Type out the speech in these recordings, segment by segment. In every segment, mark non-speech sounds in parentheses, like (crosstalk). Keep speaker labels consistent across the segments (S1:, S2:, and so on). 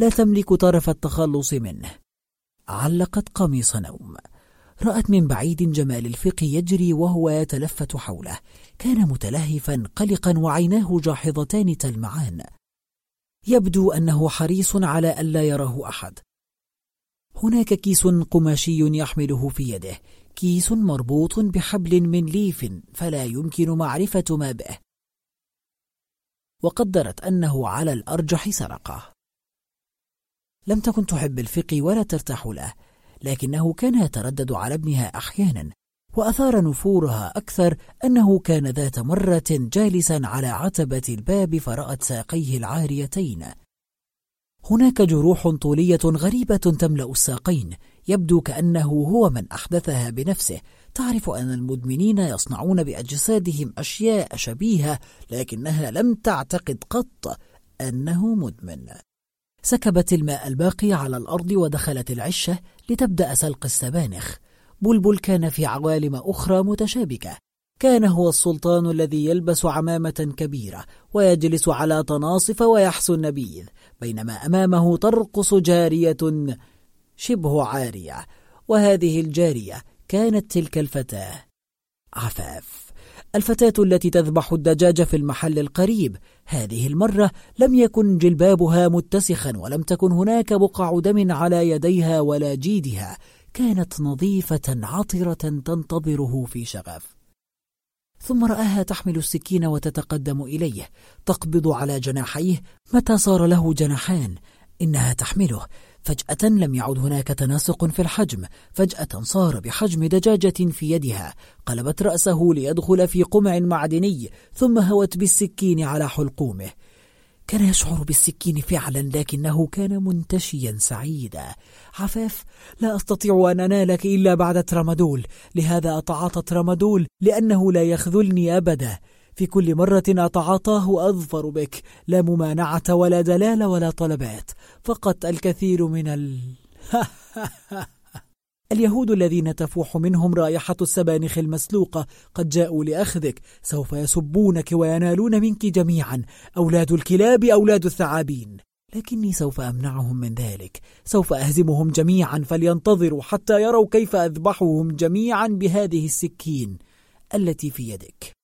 S1: لا تملك طرف التخلص منه. علقت قميص نوم. رأت من بعيد جمال الفقه يجري وهو يتلفت حوله. كان متلهفا قلقا وعيناه جاحظتان تلمعان. يبدو أنه حريص على ألا يراه أحد. هناك كيس قماشي يحمله في يده. كيس مربوط بحبل من ليف فلا يمكن معرفة ما به. وقدرت أنه على الأرجح سرقه. لم تكن تحب الفقه ولا ترتاح له لكنه كان يتردد على ابنها أحيانا وأثار نفورها أكثر أنه كان ذات مرة جالسا على عتبة الباب فرأت ساقيه العاريتين. هناك جروح طولية غريبة تملأ الساقين يبدو كأنه هو من أحدثها بنفسه. تعرف أن المدمنين يصنعون بأجسادهم أشياء شبيهة لكنها لم تعتقد قط أنه مدمن. سكبت الماء الباقي على الأرض ودخلت العشة لتبدأ سلق السبانخ. بلبل كان في عوالم أخرى متشابكة. كان هو السلطان الذي يلبس عمامة كبيرة ويجلس على تناصف ويحسو النبيذ بينما أمامه ترقص جارية شبه عارية وهذه الجارية كانت تلك الفتاة. عفاف. الفتاة التي تذبح الدجاج في المحل القريب. هذه المرة لم يكن جلبابها متسخا ولم تكن هناك بقع دم على يديها ولا جيدها. كانت نظيفة عطرة تنتظره في شغف. ثم رآها تحمل السكين وتتقدم إليه تقبض على جناحيه متى صار له جناحان؟ إنها تحمله. فجأة لم يعد هناك تناسق في الحجم فجأة صار بحجم دجاجة في يدها قلبت رأسه ليدخل في قمع معدني ثم هوت بالسكين على حلقومه. كان يشعر بالسكين فعلا لكنه كان منتشيا سعيدا. عفاف لا أستطيع أن أنالك إلا بعد ترامادول لهذا أتعاطى ترامادول لأنه لا يخذلني أبدا. في كل مرة أتعاطاه أظفر بك. لا ممانعة ولا دلال ولا طلبات. فقط الكثير من ال... (laughs) اليهود الذين تفوح منهم رائحة السبانخ المسلوقة قد جاءوا لأخذك. سوف يسبونك وينالون منك جميعا. أولاد الكلاب أولاد الثعابين. لكني سوف أمنعهم من ذلك. سوف أهزمهم جميعا. فلينتظروا حتى يروا كيف أذبحهم جميعا بهذه السكين التي في يدك.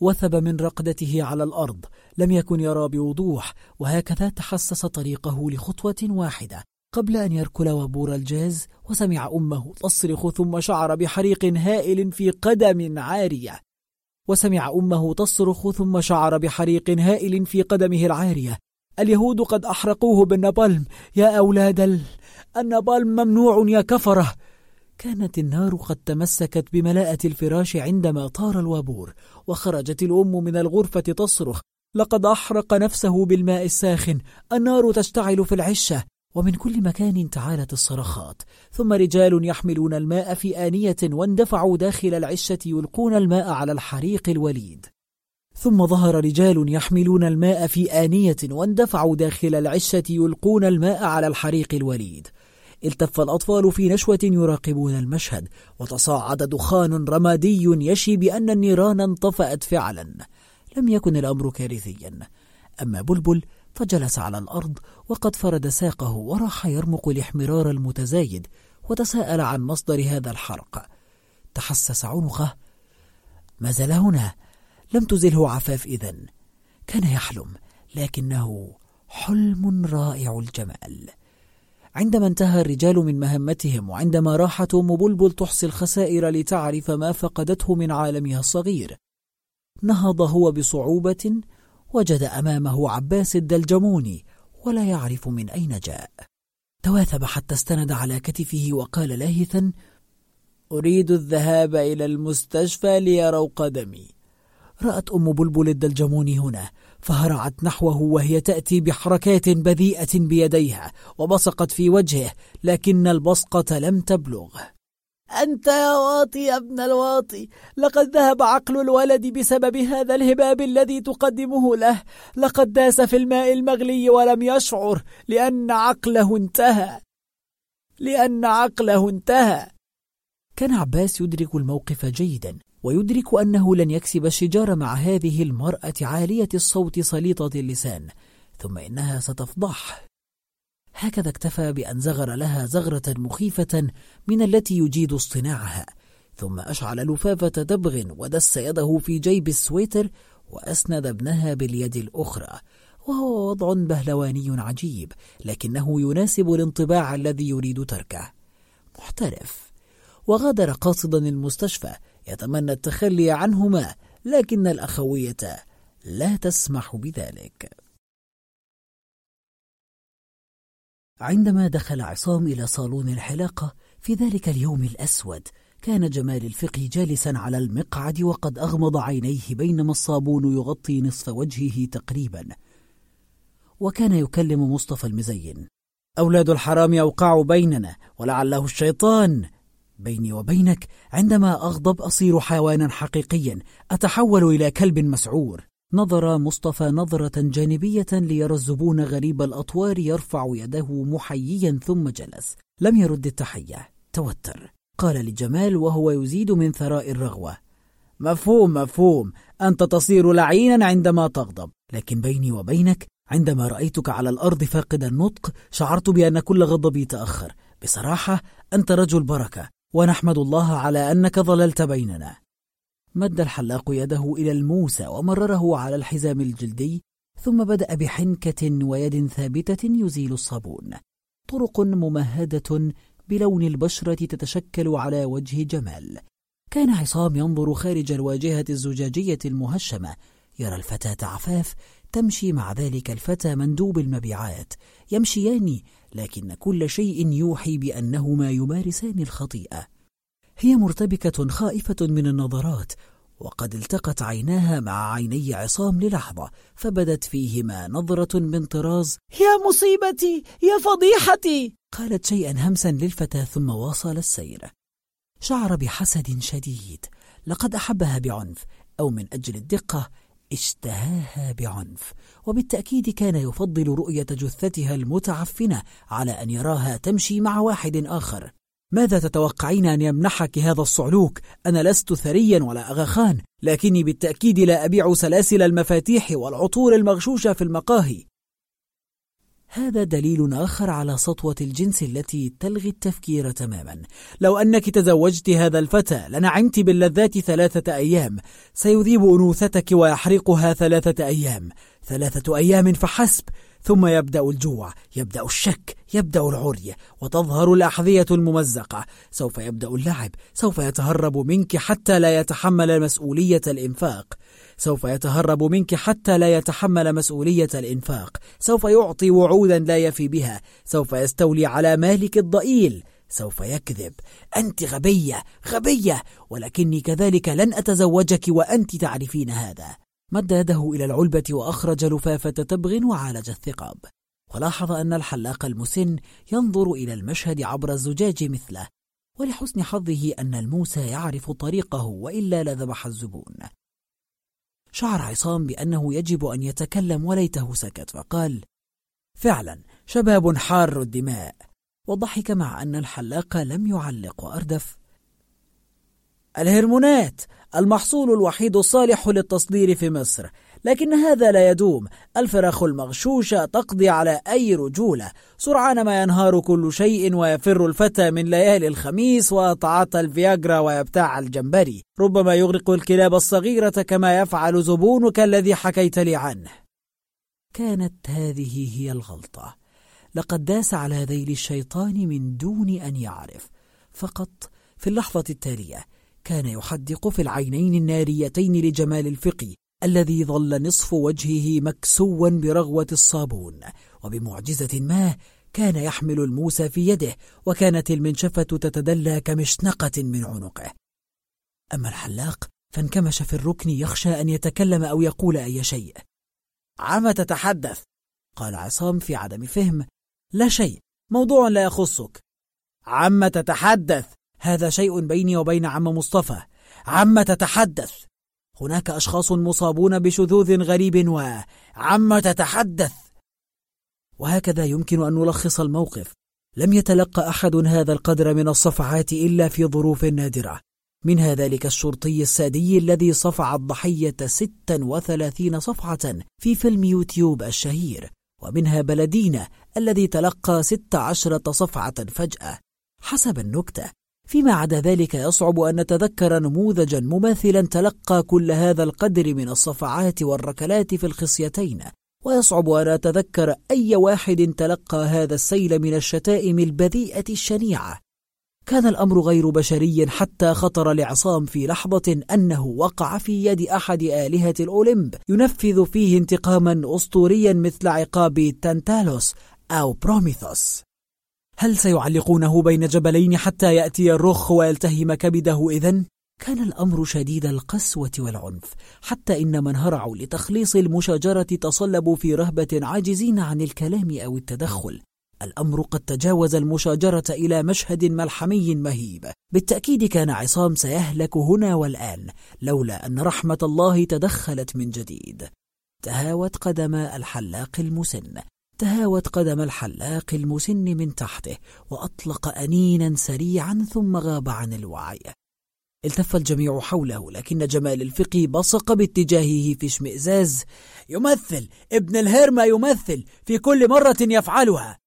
S1: وثب من رقدته على الأرض لم يكن يرى بوضوح وهكذا تحسس طريقه لخطوة واحدة. قبل أن يركل وبور الجاز وسمع أمه تصرخ ثم شعر بحريق هائل في قدم عارية. وسمع أمه تصرخ ثم شعر بحريق هائل في قدمه العارية. اليهود قد أحرقوه بالنبالم يا أولاد ال... النبالم ممنوع يا كفرة. كانت النار قد تمسكت بملاءة الفراش عندما طار الوابور وخرجت الأم من الغرفة تصرخ لقد أحرق نفسه بالماء الساخن النار تشتعل في العشة. ومن كل مكان تعالت الصرخات. ثم رجال يحملون الماء في آنية واندفعوا داخل العشة يلقون الماء على الحريق الوليد. ثم ظهر رجال يحملون الماء في آنية واندفعوا داخل العشة يلقون الماء على الحريق الوليد. التف الأطفال في نشوة يراقبون المشهد وتصاعد دخان رمادي يشي بأن النيران انطفأت فعلا. لم يكن الأمر كارثيا. أما بلبل فجلس على الأرض وقد فرد ساقه وراح يرمق الاحمرار المتزايد وتساءل عن مصدر هذا الحرق. تحسس عنقه ما زال هنا؟ لم تزله عفاف إذن كان يحلم لكنه حلم رائع الجمال. عندما انتهى الرجال من مهمتهم وعندما راحت أم بلبل تحصي الخسائر لتعرف ما فقدته من عالمها الصغير نهض هو بصعوبة وجد أمامه عباس الدلجموني ولا يعرف من أين جاء. تواثب حتى استند على كتفه وقال لاهثا أريد الذهاب إلى المستشفى ليروا قدمي. رأت أم بلبل الدلجموني هنا فهرعت نحوه وهي تأتي بحركات بذيئة بيديها وبصقت في وجهه لكن البصقة لم تبلغه أنت يا واطي يا ابن الواطي لقد ذهب عقل الولد بسبب هذا الهباب الذي تقدمه له. لقد داس في الماء المغلي ولم يشعر لأن عقله انتهى. لأن عقله انتهى. كان عباس يدرك الموقف جيدا ويدرك أنه لن يكسب الشجار مع هذه المرأة عالية الصوت سليطة اللسان ثم إنها ستفضح. هكذا اكتفى بأن زغر لها زغرة مخيفة من التي يجيد اصطناعها ثم أشعل لفافة دبغ ودس يده في جيب السويتر وأسند ابنها باليد الأخرى. وهو وضع بهلواني عجيب لكنه يناسب الانطباع الذي يريد تركه. محترف. وغادر قاصدا المستشفى يتمنى التخلي عنهما لكن الأخوية لا تسمح بذلك. عندما دخل عصام إلى صالون الحلاقة في ذلك اليوم الأسود كان جمال الفقه جالسا على المقعد وقد أغمض عينيه بينما الصابون يغطي نصف وجهه تقريبا. وكان يكلم مصطفى المزين. أولاد الحرام أوقعوا بيننا ولعله الشيطان بيني وبينك عندما أغضب أصير حيوانا حقيقيا أتحول إلى كلب مسعور. نظر مصطفى نظرة جانبية ليرى الزبون غريب الأطوار يرفع يده محييا ثم جلس. لم يرد التحية. توتر. قال لجمال وهو يزيد من ثراء الرغوة. مفهوم مفهوم. أنت تصير لعينا عندما تغضب. لكن بيني وبينك عندما رأيتك على الأرض فاقد النطق شعرت بأن كل غضبي تأخر. بصراحة أنت رجل بركة. ونحمد الله على أنك ظللت بيننا. مد الحلاق يده إلى الموسى ومرره على الحزام الجلدي ثم بدأ بحنكة ويد ثابتة يزيل الصابون. طرق ممهدة بلون البشرة تتشكل على وجه جمال. كان عصام ينظر خارج الواجهة الزجاجية المهشمة. يرى الفتاة عفاف تمشي مع ذلك الفتى مندوب المبيعات يمشيان لكن كل شيء يوحي بأنهما يمارسان الخطيئة. هي مرتبكة خائفة من النظرات وقد التقت عيناها مع عيني عصام للحظة فبدت فيهما نظرة من طراز
S2: يا مصيبتي! يا فضيحتي!
S1: قالت شيئا همسا للفتاة ثم واصل السير. شعر بحسد شديد لقد أحبها بعنف أو من أجل الدقة اشتهاها بعنف وبالتأكيد كان يفضل رؤية جثتها المتعفنة على أن يراها تمشي مع واحد آخر ماذا تتوقعين أن يمنحك هذا الصعلوك؟ أنا لست ثريا ولا أغاخان لكني بالتأكيد لا أبيع سلاسل المفاتيح والعطور المغشوشة في المقاهي هذا دليل آخر على سطوة الجنس التي تلغي التفكير تماما. لو أنك تزوجت هذا الفتى لنعمت باللذات ثلاثة أيام. سيذيب أنوثتك ويحرقها ثلاثة أيام. ثلاثة أيام فحسب. ثم يبدأ الجوع يبدأ الشك يبدأ العري وتظهر الأحذية الممزقة. سوف يبدأ اللعب سوف يتهرب منك حتى لا يتحمل مسؤولية الإنفاق. سوف يتهرب منك حتى لا يتحمل مسؤولية الإنفاق. سوف يعطي وعودا لا يفي بها. سوف يستولي على مالك الضئيل. سوف يكذب. أنت غبية غبية ولكني كذلك لن أتزوجك وأنت تعرفين هذا. مد يده إلى العلبة وأخرج لفافة تبغ وعالج الثقاب. ولاحظ أن الحلاق المسن ينظر إلى المشهد عبر الزجاج مثله ولحسن حظه أن الموسى يعرف طريقه وإلا لذبح الزبون. شعر عصام بأنه يجب أن يتكلم وليته سكت فقال فعلا شباب حار الدماء. وضحك مع أن الحلاق لم يعلق وأردف الهرمونات! المحصول الوحيد الصالح للتصدير في مصر. لكن هذا لا يدوم. الفراخ المغشوشة تقضي على أي رجولة. سرعان ما ينهار كل شيء ويفر الفتى من ليالي الخميس ويتعاطى الفياجرا ويبتاع الجمبري. ربما يغرق الكلاب الصغيرة كما يفعل زبونك الذي حكيت لي عنه. كانت هذه هي الغلطة. لقد داس على ذيل الشيطان من دون أن يعرف. فقط في اللحظة التالية كان يحدق في العينين الناريتين لجمال الفقي الذي ظل نصف وجهه مكسوا برغوة الصابون وبمعجزة ما كان يحمل الموسى في يده وكانت المنشفة تتدلى كمشنقة من عنقه. أما الحلاق فانكمش في الركن يخشى أن يتكلم أو يقول أي شيء. عم تتحدث؟ قال عصام في عدم فهم. لا شيء موضوع لا يخصك. عم تتحدث؟ هذا شيء بيني وبين عم مصطفى. عم تتحدث. هناك أشخاص مصابون بشذوذ غريب وعم تتحدث. وهكذا يمكن أن نلخص الموقف. لم يتلقى أحد هذا القدر من الصفعات إلا في ظروف نادرة. منها ذلك الشرطي السادي الذي صفع الضحية 36 صفعة في فيلم يوتيوب الشهير. ومنها بلدينا الذي تلقى 16 صفعة فجأة. حسب النكتة فيما عدا ذلك يصعب أن نتذكر نموذجا مماثلا تلقى كل هذا القدر من الصفعات والركلات في الخصيتين ويصعب أن أتذكر أي واحد تلقى هذا السيل من الشتائم البذيئة الشنيعة. كان الأمر غير بشري حتى خطر لعصام في لحظة أنه وقع في يد أحد آلهة الأولمب ينفذ فيه انتقاما أسطوريا مثل عقاب تانتالوس أو بروميثوس. هل سيعلقونه بين جبلين حتى يأتي الرخ ويلتهم كبده إذن؟ كان الأمر شديد القسوة والعنف حتى إن من هرعوا لتخليص المشاجرة تصلبوا في رهبة عاجزين عن الكلام أو التدخل. الأمر قد تجاوز المشاجرة إلى مشهد ملحمي مهيب. بالتأكيد كان عصام سيهلك هنا والآن لولا أن رحمة الله تدخلت من جديد. تهاوت قدما الحلاق المسن. تهاوت قدم الحلاق المسن من تحته وأطلق أنينا سريعا ثم غاب عن الوعي. التف الجميع حوله لكن جمال الفقي بصق باتجاهه في اشمئزاز يمثل ابن الهرمة يمثل في كل مرة يفعلها.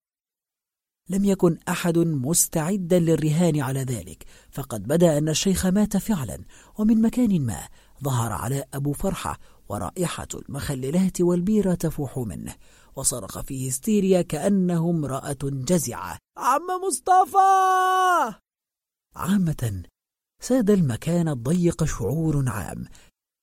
S1: لم يكن أحد مستعدا للرهان على ذلك فقد بدأ أن الشيخ مات فعلا ومن مكان ما ظهر علاء أبو فرحة ورائحة المخللات والبيرة تفوح منه. وصرخ في هستيريا كأنه امرأة جزعة.
S2: عم مصطفى!
S1: عامة ساد المكان الضيق شعور عام.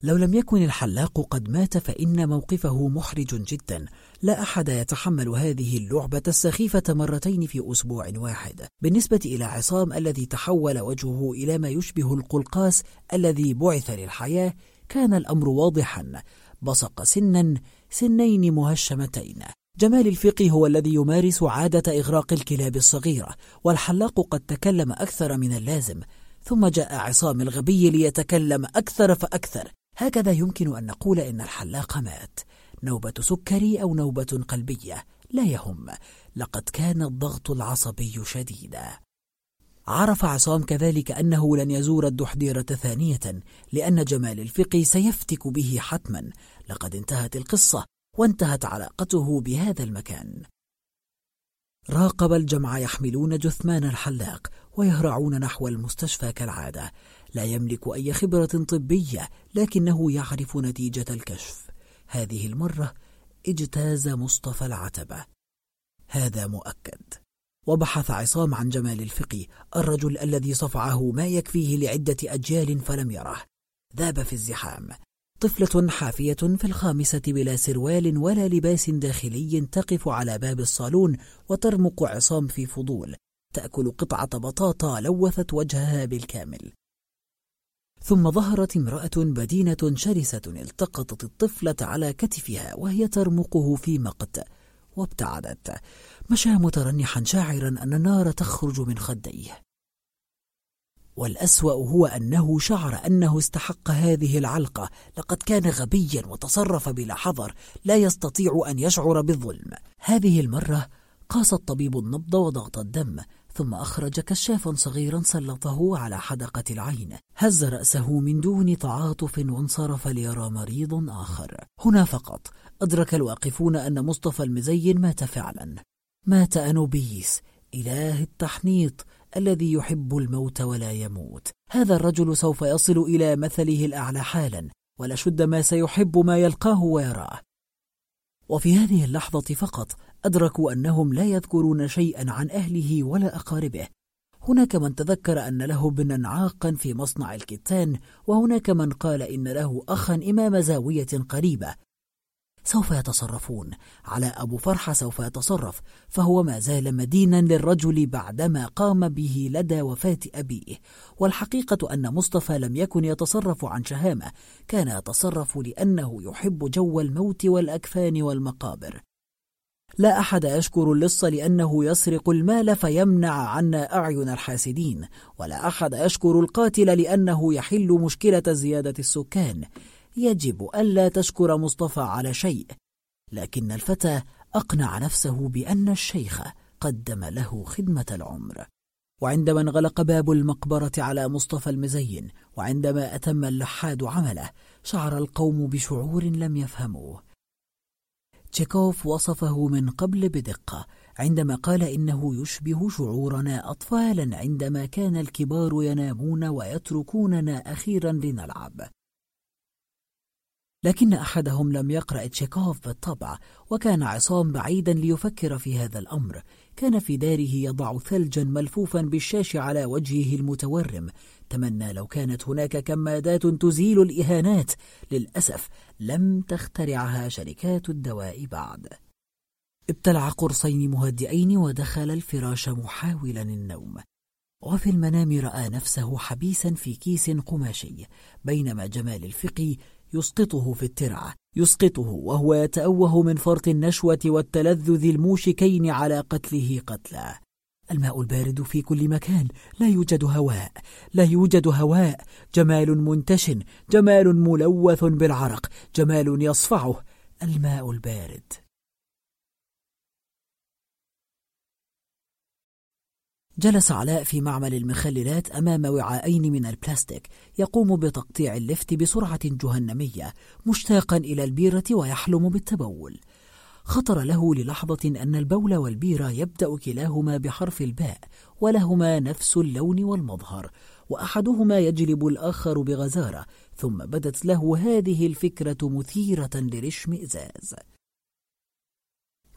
S1: لو لم يكن الحلاق قد مات فإن موقفه محرج جدا. لا أحد يتحمل هذه اللعبة السخيفة مرتين في أسبوع واحد. بالنسبة إلى عصام الذي تحول وجهه إلى ما يشبه القلقاس الذي بعث للحياة كان الأمر واضحا. بصق سنا سنين مهشمتين. جمال الفقي هو الذي يمارس عادة إغراق الكلاب الصغيرة والحلاق قد تكلم أكثر من اللازم ثم جاء عصام الغبي ليتكلم أكثر فأكثر. هكذا يمكن أن نقول إن الحلاق مات. نوبة سكري أو نوبة قلبية لا يهم. لقد كان الضغط العصبي شديدا. عرف عصام كذلك أنه لن يزور الدحديرة ثانية لأن جمال الفقه سيفتك به حتما. لقد انتهت القصة وانتهت علاقته بهذا المكان. راقب الجمع يحملون جثمان الحلاق ويهرعون نحو المستشفى كالعادة. لا يملك أي خبرة طبية لكنه يعرف نتيجة الكشف. هذه المرة اجتاز مصطفى العتبة. هذا مؤكد. وبحث عصام عن جمال الفقي الرجل الذي صفعه ما يكفيه لعدة أجيال فلم يره. ذاب في الزحام. طفلة حافية في الخامسة بلا سروال ولا لباس داخلي تقف على باب الصالون وترمق عصام في فضول. تأكل قطعة بطاطا لوثت وجهها بالكامل. ثم ظهرت امرأة بدينة شرسة التقطت الطفلة على كتفها وهي ترمقه في مقت. وابتعدت. مشى مترنحا شاعرا أن النار تخرج من خديه. والأسوأ هو أنه شعر أنه استحق هذه العلقة. لقد كان غبيا وتصرف بلا حذر لا يستطيع أن يشعر بالظلم. هذه المرة قاس الطبيب النبض وضغط الدم ثم أخرج كشافا صغيرا سلطه على حدقة العين. هز رأسه من دون تعاطف وانصرف ليرى مريض آخر. هنا فقط أدرك الواقفون أن مصطفى المزين مات فعلا. مات أنوبيس إله التحنيط الذي يحب الموت ولا يموت. هذا الرجل سوف يصل إلى مثله الأعلى حالا ولشد ما سيحب ما يلقاه ويراه. وفي هذه اللحظة فقط أدركوا أنهم لا يذكرون شيئا عن أهله ولا أقاربه. هناك من تذكر أن له ابنا عاقا في مصنع الكتان وهناك من قال إن له أخا إمام زاوية قريبة. سوف يتصرفون. على أبو فرحة سوف يتصرف فهو ما زال مدينا للرجل بعدما قام به لدى وفاة أبيه. والحقيقة أن مصطفى لم يكن يتصرف عن شهامة كان يتصرف لأنه يحب جو الموت والأكفان والمقابر. لا أحد يشكر اللص لأنه يسرق المال فيمنع عنا أعين الحاسدين ولا أحد يشكر القاتل لأنه يحل مشكلة زيادة السكان. يجب ألا تشكر مصطفى على شيء لكن الفتى أقنع نفسه بأن الشيخ قدم له خدمة العمر. وعندما انغلق باب المقبرة على مصطفى المزين وعندما أتم اللحاد عمله شعر القوم بشعور لم يفهموه. تشيكوف وصفه من قبل بدقة عندما قال إنه يشبه شعورنا أطفالا عندما كان الكبار ينامون ويتركوننا أخيرا لنلعب. لكن أحدهم لم يقرأ تشيكوف بالطبع وكان عصام بعيدا ليفكر في هذا الأمر. كان في داره يضع ثلجا ملفوفا بالشاش على وجهه المتورم. تمنى لو كانت هناك كمادات تزيل الإهانات. للأسف لم تخترعها شركات الدواء بعد. ابتلع قرصين مهدئين ودخل الفراش محاولا النوم. وفي المنام رأى نفسه حبيسا في كيس قماشي بينما جمال الفقي يسقطه في الترعة يسقطه وهو يتأوه من فرط النشوة والتلذذ الموشكين على قتله قتلا. الماء البارد في كل مكان لا يوجد هواء لا يوجد هواء. جمال منتشن جمال ملوث بالعرق جمال يصفعه. الماء البارد. جلس علاء في معمل المخللات أمام وعائين من البلاستيك يقوم بتقطيع اللفت بسرعة جهنمية مشتاقا إلى البيرة ويحلم بالتبول. خطر له للحظة أن البول والبيرة يبدأ كلاهما بحرف الباء ولهما نفس اللون والمظهر وأحدهما يجلب الآخر بغزارة ثم بدت له هذه الفكرة مثيرة للاشمئزاز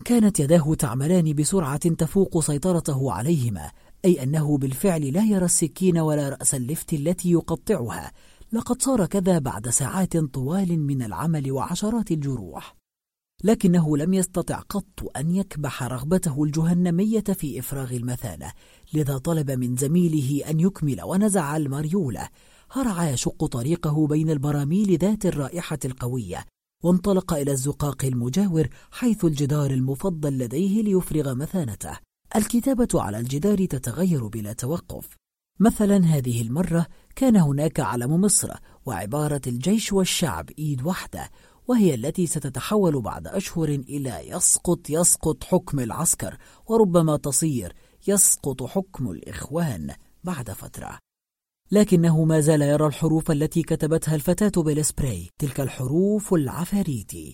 S1: كانت يداه تعملان بسرعة تفوق سيطرته عليهما أي أنه بالفعل لا يرى السكين ولا رأس اللفت التي يقطعها لقد صار كذا بعد ساعات طوال من العمل وعشرات الجروح. لكنه لم يستطع قط أن يكبح رغبته الجهنمية في إفراغ المثانة لذا طلب من زميله أن يكمل ونزع المريولة هرع يشق طريقه بين البراميل ذات الرائحة القوية وانطلق إلى الزقاق المجاور حيث الجدار المفضل لديه ليفرغ مثانته. الكتابة على الجدار تتغير بلا توقف. مثلا هذه المرة كان هناك علم مصر وعبارة الجيش والشعب إيد واحدة وهي التي ستتحول بعد أشهر إلى يسقط يسقط حكم العسكر وربما تصير يسقط حكم الإخوان بعد فترة. لكنه ما زال يرى الحروف التي كتبتها الفتاة بالسبراي تلك الحروف العفاريتي.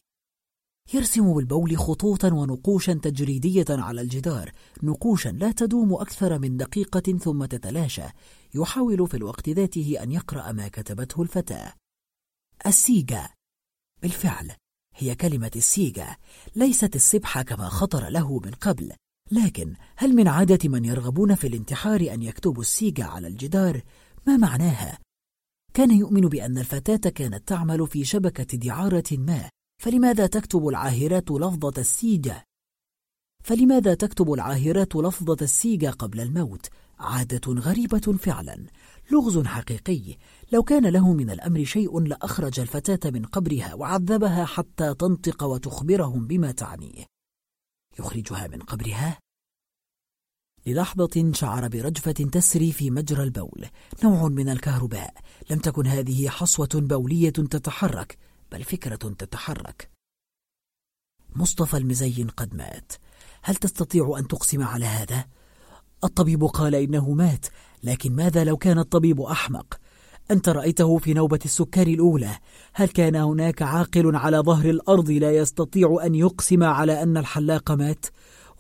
S1: يرسم بالبول خطوطا ونقوشا تجريدية على الجدار. نقوشا لا تدوم أكثر من دقيقة ثم تتلاشى. يحاول في الوقت ذاته أن يقرأ ما كتبته الفتاة. السيجا. بالفعل هي كلمة السيجا. ليست السبحة كما خطر له من قبل. لكن هل من عادة من يرغبون في الانتحار أن يكتبوا السيجا على الجدار؟ ما معناها؟ كان يؤمن بأن الفتاة كانت تعمل في شبكة دعارة ما. فلماذا تكتب العاهرات لفظة السيجة؟ فلماذا تكتب العاهرات لفظة السيجة قبل الموت؟ عادة غريبة فعلا لغز حقيقي لو كان له من الأمر شيء لأخرج الفتاة من قبرها وعذبها حتى تنطق وتخبرهم بما تعنيه يخرجها من قبرها؟ للحظة شعر برجفة تسري في مجرى البول نوع من الكهرباء لم تكن هذه حصوة بولية تتحرك بل فكرة تتحرك مصطفى المزين قد مات هل تستطيع أن تقسم على هذا؟ الطبيب قال إنه مات لكن ماذا لو كان الطبيب أحمق؟ أنت رأيته في نوبة السكر الأولى هل كان هناك عاقل على ظهر الأرض لا يستطيع أن يقسم على أن الحلاق مات؟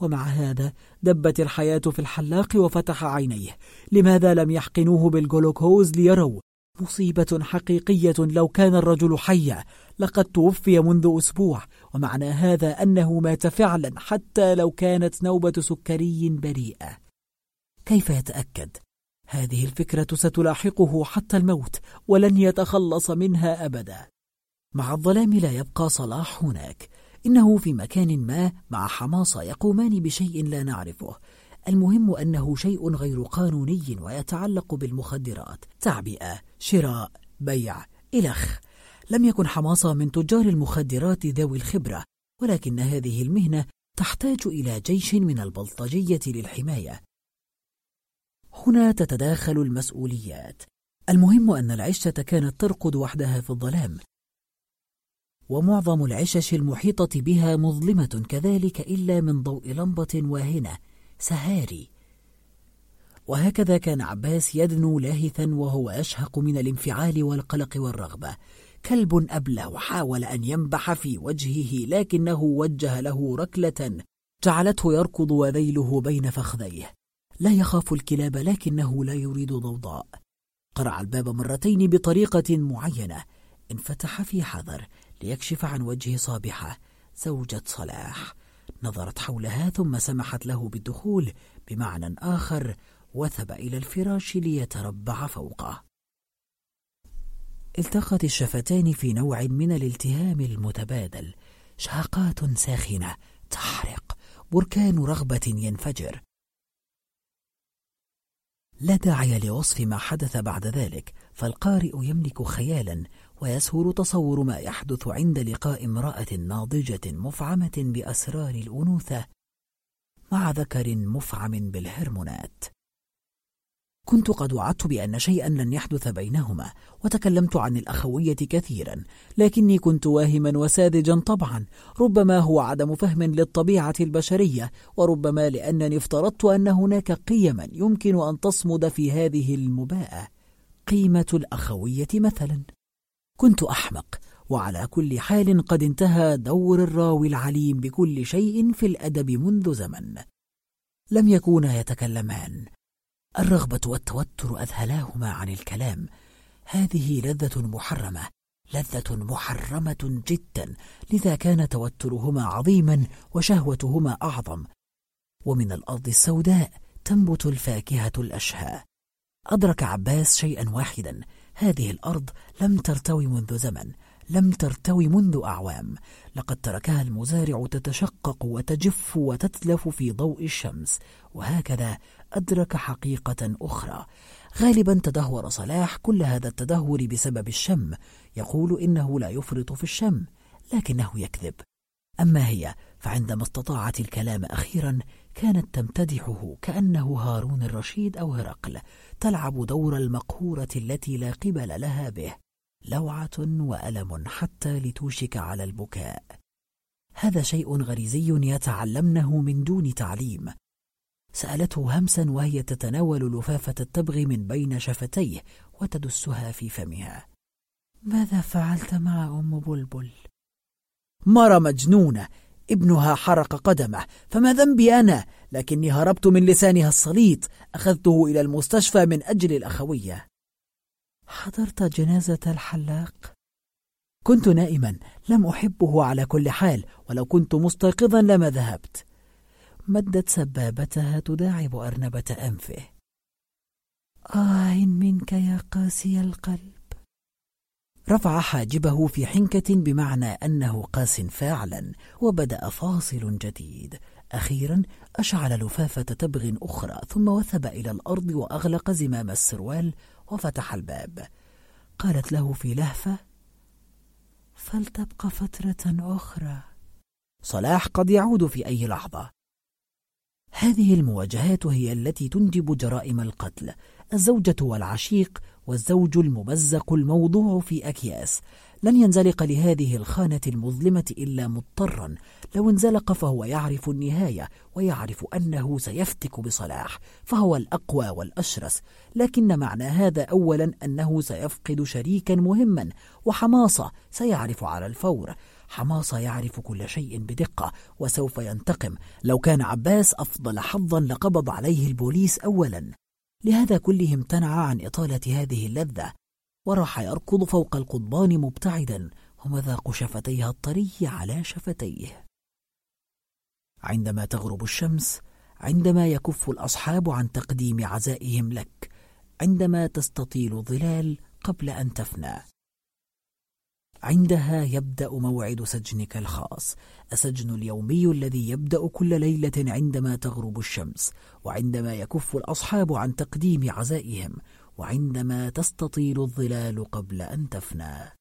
S1: ومع هذا دبت الحياة في الحلاق وفتح عينيه لماذا لم يحقنوه بالجلوكوز ليروا مصيبة حقيقية لو كان الرجل حيا. لقد توفي منذ أسبوع ومعنى هذا أنه مات فعلا حتى لو كانت نوبة سكري بريئة. كيف يتأكد؟ هذه الفكرة ستلاحقه حتى الموت ولن يتخلص منها أبدا. مع الظلام لا يبقى صلاح هناك. إنه في مكان ما مع حماصة يقومان بشيء لا نعرفه. المهم أنه شيء غير قانوني ويتعلق بالمخدرات. تعبئة شراء بيع إلخ. لم يكن حماصة من تجار المخدرات ذوي الخبرة ولكن هذه المهنة تحتاج إلى جيش من البلطجية للحماية. هنا تتداخل المسؤوليات. المهم أن العشة كانت ترقد وحدها في الظلام ومعظم العشش المحيطة بها مظلمة كذلك إلا من ضوء لمبة واهنة. سهاري. وهكذا كان عباس يدنو لاهثا وهو يشهق من الانفعال والقلق والرغبة. كلب أبله وحاول أن ينبح في وجهه لكنه وجه له ركلة جعلته يركض وذيله بين فخذيه. لا يخاف الكلاب لكنه لا يريد ضوضاء. قرع الباب مرتين بطريقة معينة. انفتح في حذر ليكشف عن وجه صابحة زوجة صلاح. نظرت حولها ثم سمحت له بالدخول بمعنى آخر وثب إلى الفراش ليتربع فوقه. التقت الشفتان في نوع من الالتهام المتبادل شهقات ساخنة تحرق بركان رغبة ينفجر. لا داعي لوصف ما حدث بعد ذلك فالقارئ يملك خيالا ويسهل تصور ما يحدث عند لقاء امرأة ناضجة مفعمة بأسرار الأنوثة مع ذكر مفعم بالهرمونات. كنت قد وعدت بأن شيئا لن يحدث بينهما وتكلمت عن الأخوية كثيرا لكني كنت واهما وساذجا طبعا ربما هو عدم فهم للطبيعة البشرية وربما لأنني افترضت أن هناك قيما يمكن أن تصمد في هذه المباءة. قيمة الأخوية مثلا. كنت أحمق وعلى كل حال قد انتهى دور الراوي العليم بكل شيء في الأدب منذ زمن. لم يكونا يتكلمان. الرغبة والتوتر أذهلاهما عن الكلام. هذه لذة محرمة لذة محرمة جدا. لذا كان توترهما عظيما وشهوتهما أعظم. ومن الأرض السوداء تنبت الفاكهة الأشهى. أدرك عباس شيئا واحدا. هذه الأرض لم ترتوي منذ زمن لم ترتوي منذ أعوام. لقد تركها المزارع تتشقق وتجف وتتلف في ضوء الشمس وهكذا أدرك حقيقة أخرى. غالبا تدهور صلاح كل هذا التدهور بسبب الشم. يقول إنه لا يفرط في الشم لكنه يكذب. أما هي فعندما استطاعت الكلام أخيرا كانت تمتدحه كأنه هارون الرشيد أو هرقل. تلعب دور المقهورة التي لا قبل لها به لوعة وألم حتى لتوشك على البكاء. هذا شيء غريزي يتعلمنه من دون تعليم. سألته همسا وهي تتناول لفافة التبغ من بين شفتيه وتدسها في فمها. ماذا فعلت مع أم بلبل؟
S2: مرة مجنونة. ابنها حرق قدمه فما ذنبي أنا؟ لكني هربت من لسانها الصليط أخذته إلى المستشفى من أجل الأخوية.
S1: حضرت جنازة الحلاق؟ كنت نائما لم أحبه على كل حال ولو كنت مستيقظا لما ذهبت. مدت سبابتها تداعب أرنبة أنفه. آه منك يا قاسي القلب. رفع حاجبه في حنكة بمعنى أنه قاس فاعلا وبدأ فاصل جديد. أخيرا أشعل لفافة تبغ أخرى ثم وثب إلى الأرض وأغلق زمام السروال وفتح الباب. قالت له في لهفة فلتبقى فترة أخرى. صلاح قد يعود في أي لحظة. هذه المواجهات هي التي تنجب جرائم القتل الزوجة والعشيق والزوج الممزق الموضوع في أكياس. لن ينزلق لهذه الخانة المظلمة إلا مضطرا. لو انزلق فهو يعرف النهاية ويعرف أنه سيفتك بصلاح. فهو الأقوى والأشرس. لكن معنى هذا أولا أنه سيفقد شريكا مهما. وحماصة سيعرف على الفور. حماصة يعرف كل شيء بدقة وسوف ينتقم. لو كان عباس أفضل حظا لقبض عليه البوليس أولا. لهذا كله امتنع عن إطالة هذه اللذة وراح يركض فوق القضبان مبتعدا ومذاق شفتيها الطري على شفتيه. عندما تغرب الشمس عندما يكف الأصحاب عن تقديم عزائهم لك عندما تستطيل الظلال قبل أن تفنى. عندها يبدأ موعد سجنك الخاص. السجن اليومي الذي يبدأ كل ليلة عندما تغرب الشمس وعندما يكف الأصحاب عن تقديم عزائهم وعندما تستطيل الظلال قبل أن تفنى.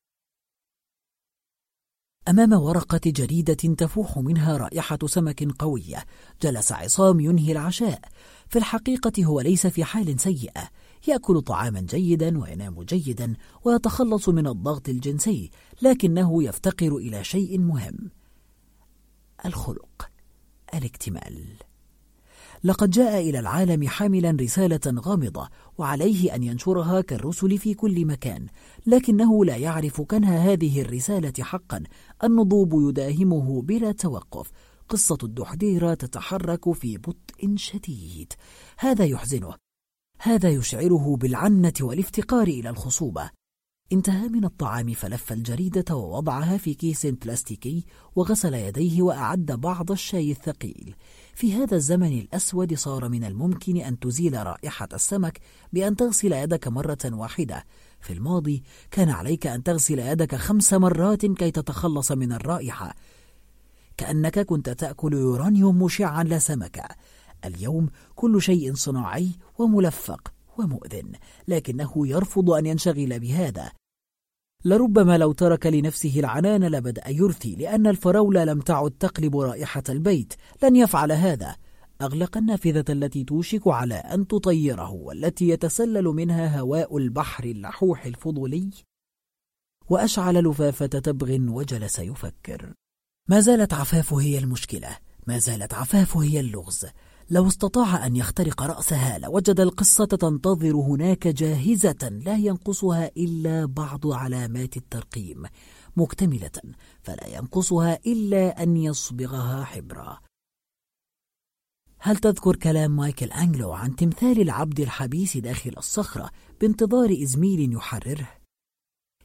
S1: أمام ورقة جريدة تفوح منها رائحة سمك قوية جلس عصام ينهي العشاء. في الحقيقة هو ليس في حال سيئة يأكل طعاما جيدا وينام جيدا ويتخلص من الضغط الجنسي لكنه يفتقر إلى شيء مهم الخلق الاكتمال. لقد جاء إلى العالم حاملا رسالة غامضة وعليه أن ينشرها كالرسل في كل مكان لكنه لا يعرف كنه هذه الرسالة حقا النضوب يداهمه بلا توقف
S2: قصة الدحديرة تتحرك في بطء شديد. هذا يحزنه هذا يشعره بالعنة والافتقار إلى الخصوبة. انتهى من الطعام فلف الجريدة ووضعها في كيس بلاستيكي وغسل يديه وأعد بعض الشاي الثقيل. في هذا الزمن الأسود صار من الممكن أن تزيل رائحة السمك بأن تغسل يدك مرة واحدة. في الماضي كان عليك أن تغسل يدك خمس مرات كي تتخلص من الرائحة. كأنك كنت تأكل يورانيوم مشعا لا سمكة اليوم كل شيء صناعي وملفق ومؤذن لكنه يرفض أن ينشغل بهذا. لربما لو ترك لنفسه العنان لبدأ يرثي لأن الفراولة لم تعد تقلب رائحة البيت. لن يفعل هذا. أغلق النافذة التي توشك على أن تطيره والتي يتسلل منها هواء البحر اللحوح الفضولي. وأشعل لفافة تبغ وجلس يفكر. ما زالت عفاف هي المشكلة. ما زالت عفاف هي اللغز. لو استطاع أن يخترق رأسها لوجد القصة تنتظر هناك جاهزة لا ينقصها إلا بعض علامات الترقيم. مكتملة فلا ينقصها إلا أن يصبغها حبرا. هل تذكر كلام مايكل أنجلو عن تمثال العبد الحبيس داخل الصخرة بانتظار إزميل يحرره؟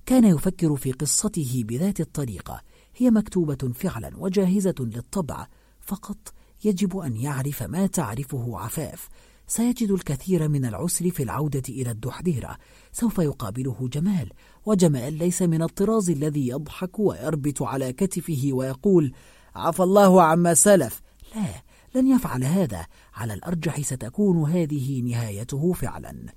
S2: كان يفكر في قصته بذات الطريقة. هي مكتوبة فعلا وجاهزة للطبع فقط يجب أن يعرف ما تعرفه عفاف. سيجد الكثير من العسر في العودة إلى الدحديرة سوف يقابله جمال وجمال ليس من الطراز الذي يضحك ويربط على كتفه ويقول عفى الله عما سلف. لا لن يفعل هذا. على الأرجح ستكون هذه نهايته فعلا.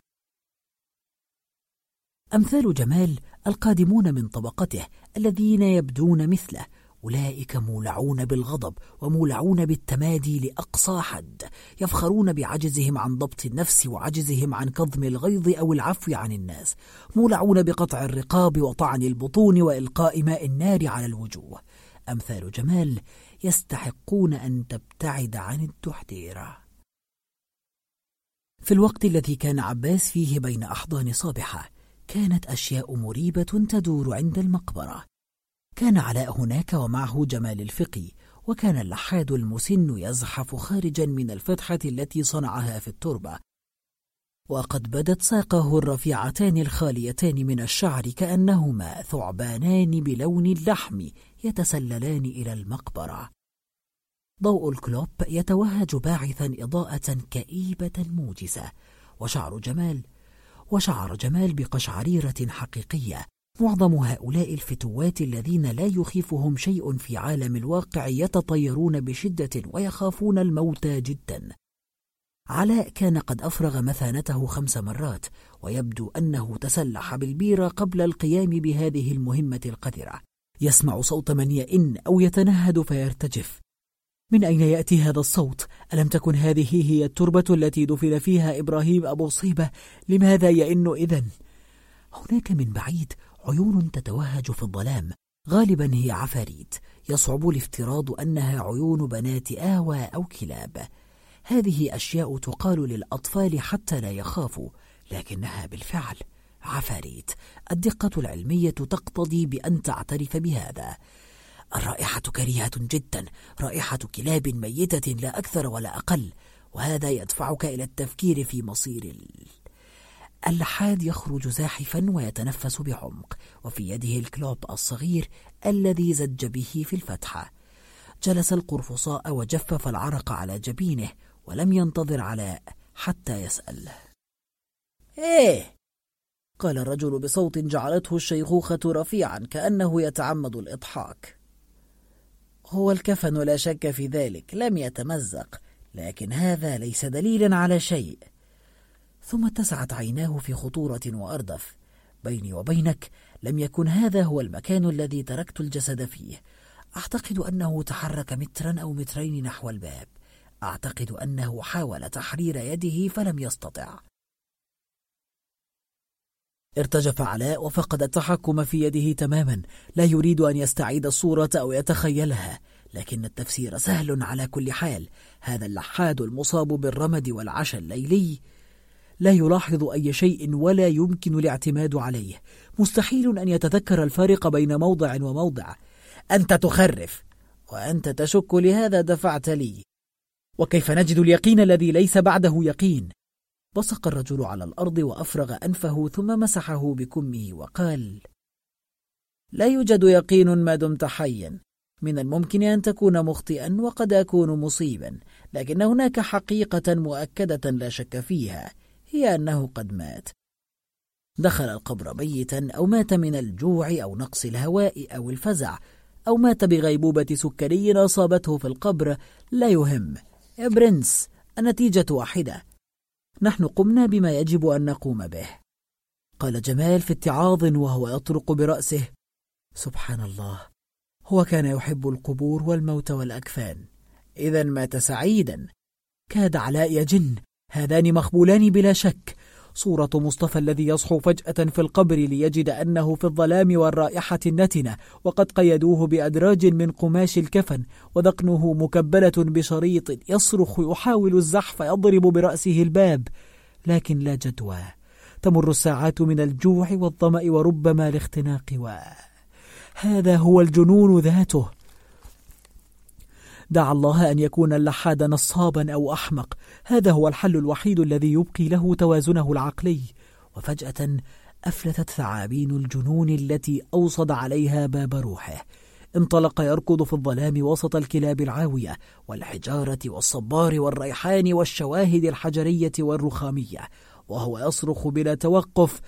S2: أمثال جمال القادمون من طبقته الذين يبدون مثله. أولئك مولعون بالغضب ومولعون بالتمادي لأقصى حد يفخرون بعجزهم عن ضبط النفس وعجزهم عن كظم الغيظ أو العفو عن الناس مولعون بقطع الرقاب وطعن البطون وإلقاء ماء النار على الوجوه. أمثال جمال يستحقون أن تبتعد عن التحذير. في الوقت الذي كان عباس فيه بين أحضان صابحة كانت أشياء مريبة تدور عند المقبرة. كان علاء هناك ومعه جمال الفقي وكان اللحاد المسن يزحف خارجا من الفتحة التي صنعها في التربة. وقد بدت ساقه الرفيعتان الخاليتان من الشعر كأنهما ثعبانان بلون اللحم يتسللان إلى المقبرة. ضوء الكلوب يتوهج باعثا إضاءة كئيبة موجسة وشعر جمال وشعر جمال بقشعريرة حقيقية. معظم هؤلاء الفتوات الذين لا يخيفهم شيء في عالم الواقع يتطيرون بشدة ويخافون الموت جدا علاء كان قد أفرغ مثانته خمس مرات ويبدو أنه تسلح بالبيرة قبل القيام بهذه المهمة القذرة يسمع صوت من يئن أو يتنهد فيرتجف من أين يأتي هذا الصوت؟ ألم تكن هذه هي التربة التي دفن فيها إبراهيم أبو صيبة؟ لماذا يئن إذن؟ هناك من بعيد عيون تتوهج في الظلام. غالبا هي عفاريت. يصعب الافتراض أنها عيون بنات آوى أو كلاب. هذه أشياء تقال للأطفال حتى لا يخافوا لكنها بالفعل عفاريت. الدقة العلمية تقتضي بأن تعترف بهذا. الرائحة كريهة جدا. رائحة كلاب ميتة لا أكثر ولا أقل وهذا يدفعك إلى التفكير في مصير اللحاد يخرج زاحفا ويتنفس بعمق وفي يده الكلوب الصغير الذي زج به في الفتحة. جلس القرفصاء وجفف العرق على جبينه ولم ينتظر علاء حتى يسأل.
S1: إيه؟ قال الرجل بصوت جعلته الشيخوخة رفيعا كأنه يتعمد الإضحاك. هو الكفن لا شك في ذلك لم يتمزق لكن هذا ليس دليلا على شيء. ثم اتسعت عيناه في خطورة وأردف. بيني وبينك لم يكن هذا هو المكان الذي تركت الجسد فيه. أعتقد أنه تحرك مترا أو مترين نحو الباب. أعتقد أنه حاول تحرير يده فلم يستطع. ارتجف علاء وفقد التحكم في يده تماما. لا يريد أن يستعيد الصورة أو يتخيلها. لكن التفسير سهل على كل حال. هذا اللحاد المصاب بالرمد والعشى الليلي لا يلاحظ أي شيء ولا يمكن الاعتماد عليه. مستحيل أن يتذكر الفارق بين موضع وموضع. أنت تخرف
S2: وأنت تشك لهذا دفعت لي. وكيف نجد اليقين الذي ليس بعده يقين؟ بصق الرجل على الأرض وأفرغ أنفه ثم مسحه بكمه وقال لا يوجد يقين ما دمت حيا. من الممكن أن تكون مخطئا وقد أكون مصيبا. لكن هناك حقيقة مؤكدة لا شك فيها. هي أنه قد مات. دخل القبر ميتا أو مات من الجوع أو نقص الهواء أو الفزع أو مات بغيبوبة سكري أصابته في القبر. لا يهم. يا برنس النتيجة واحدة. نحن قمنا بما يجب أن نقوم به. قال جمال في اتعاظ وهو يطرق برأسه. سبحان الله. هو كان يحب القبور والموت والأكفان. إذن مات سعيدا. كاد علاء يجن هذان مخبولان بلا شك. صورة مصطفى الذي يصحو فجأة في القبر ليجد أنه في الظلام والرائحة النتنة وقد قيدوه بأدراج من قماش الكفن وذقنه مكبلة بشريط يصرخ يحاول الزحف يضرب برأسه الباب لكن لا جدوى. تمر الساعات من الجوع والظمأ وربما الاختناق و... هذا هو الجنون ذاته. دعا الله أن يكون اللحاد نصابا أو أحمق. هذا هو الحل الوحيد الذي يبقي له توازنه العقلي. وفجأة أفلتت ثعابين الجنون التي أوصد عليها باب روحه. انطلق يركض في الظلام وسط الكلاب العاوية والحجارة والصبار والريحان والشواهد الحجرية والرخامية. وهو يصرخ بلا توقف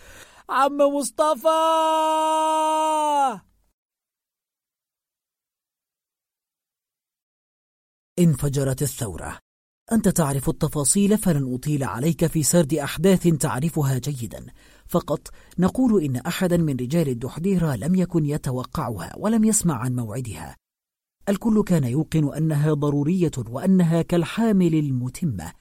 S2: عم مصطفى! انفجرت الثورة. أنت تعرف التفاصيل فلن أطيل عليك في سرد أحداث تعرفها جيدا. فقط نقول إن أحدا من رجال الدحديرة لم يكن يتوقعها ولم يسمع عن موعدها. الكل كان يوقن أنها ضرورية وأنها كالحامل المتمة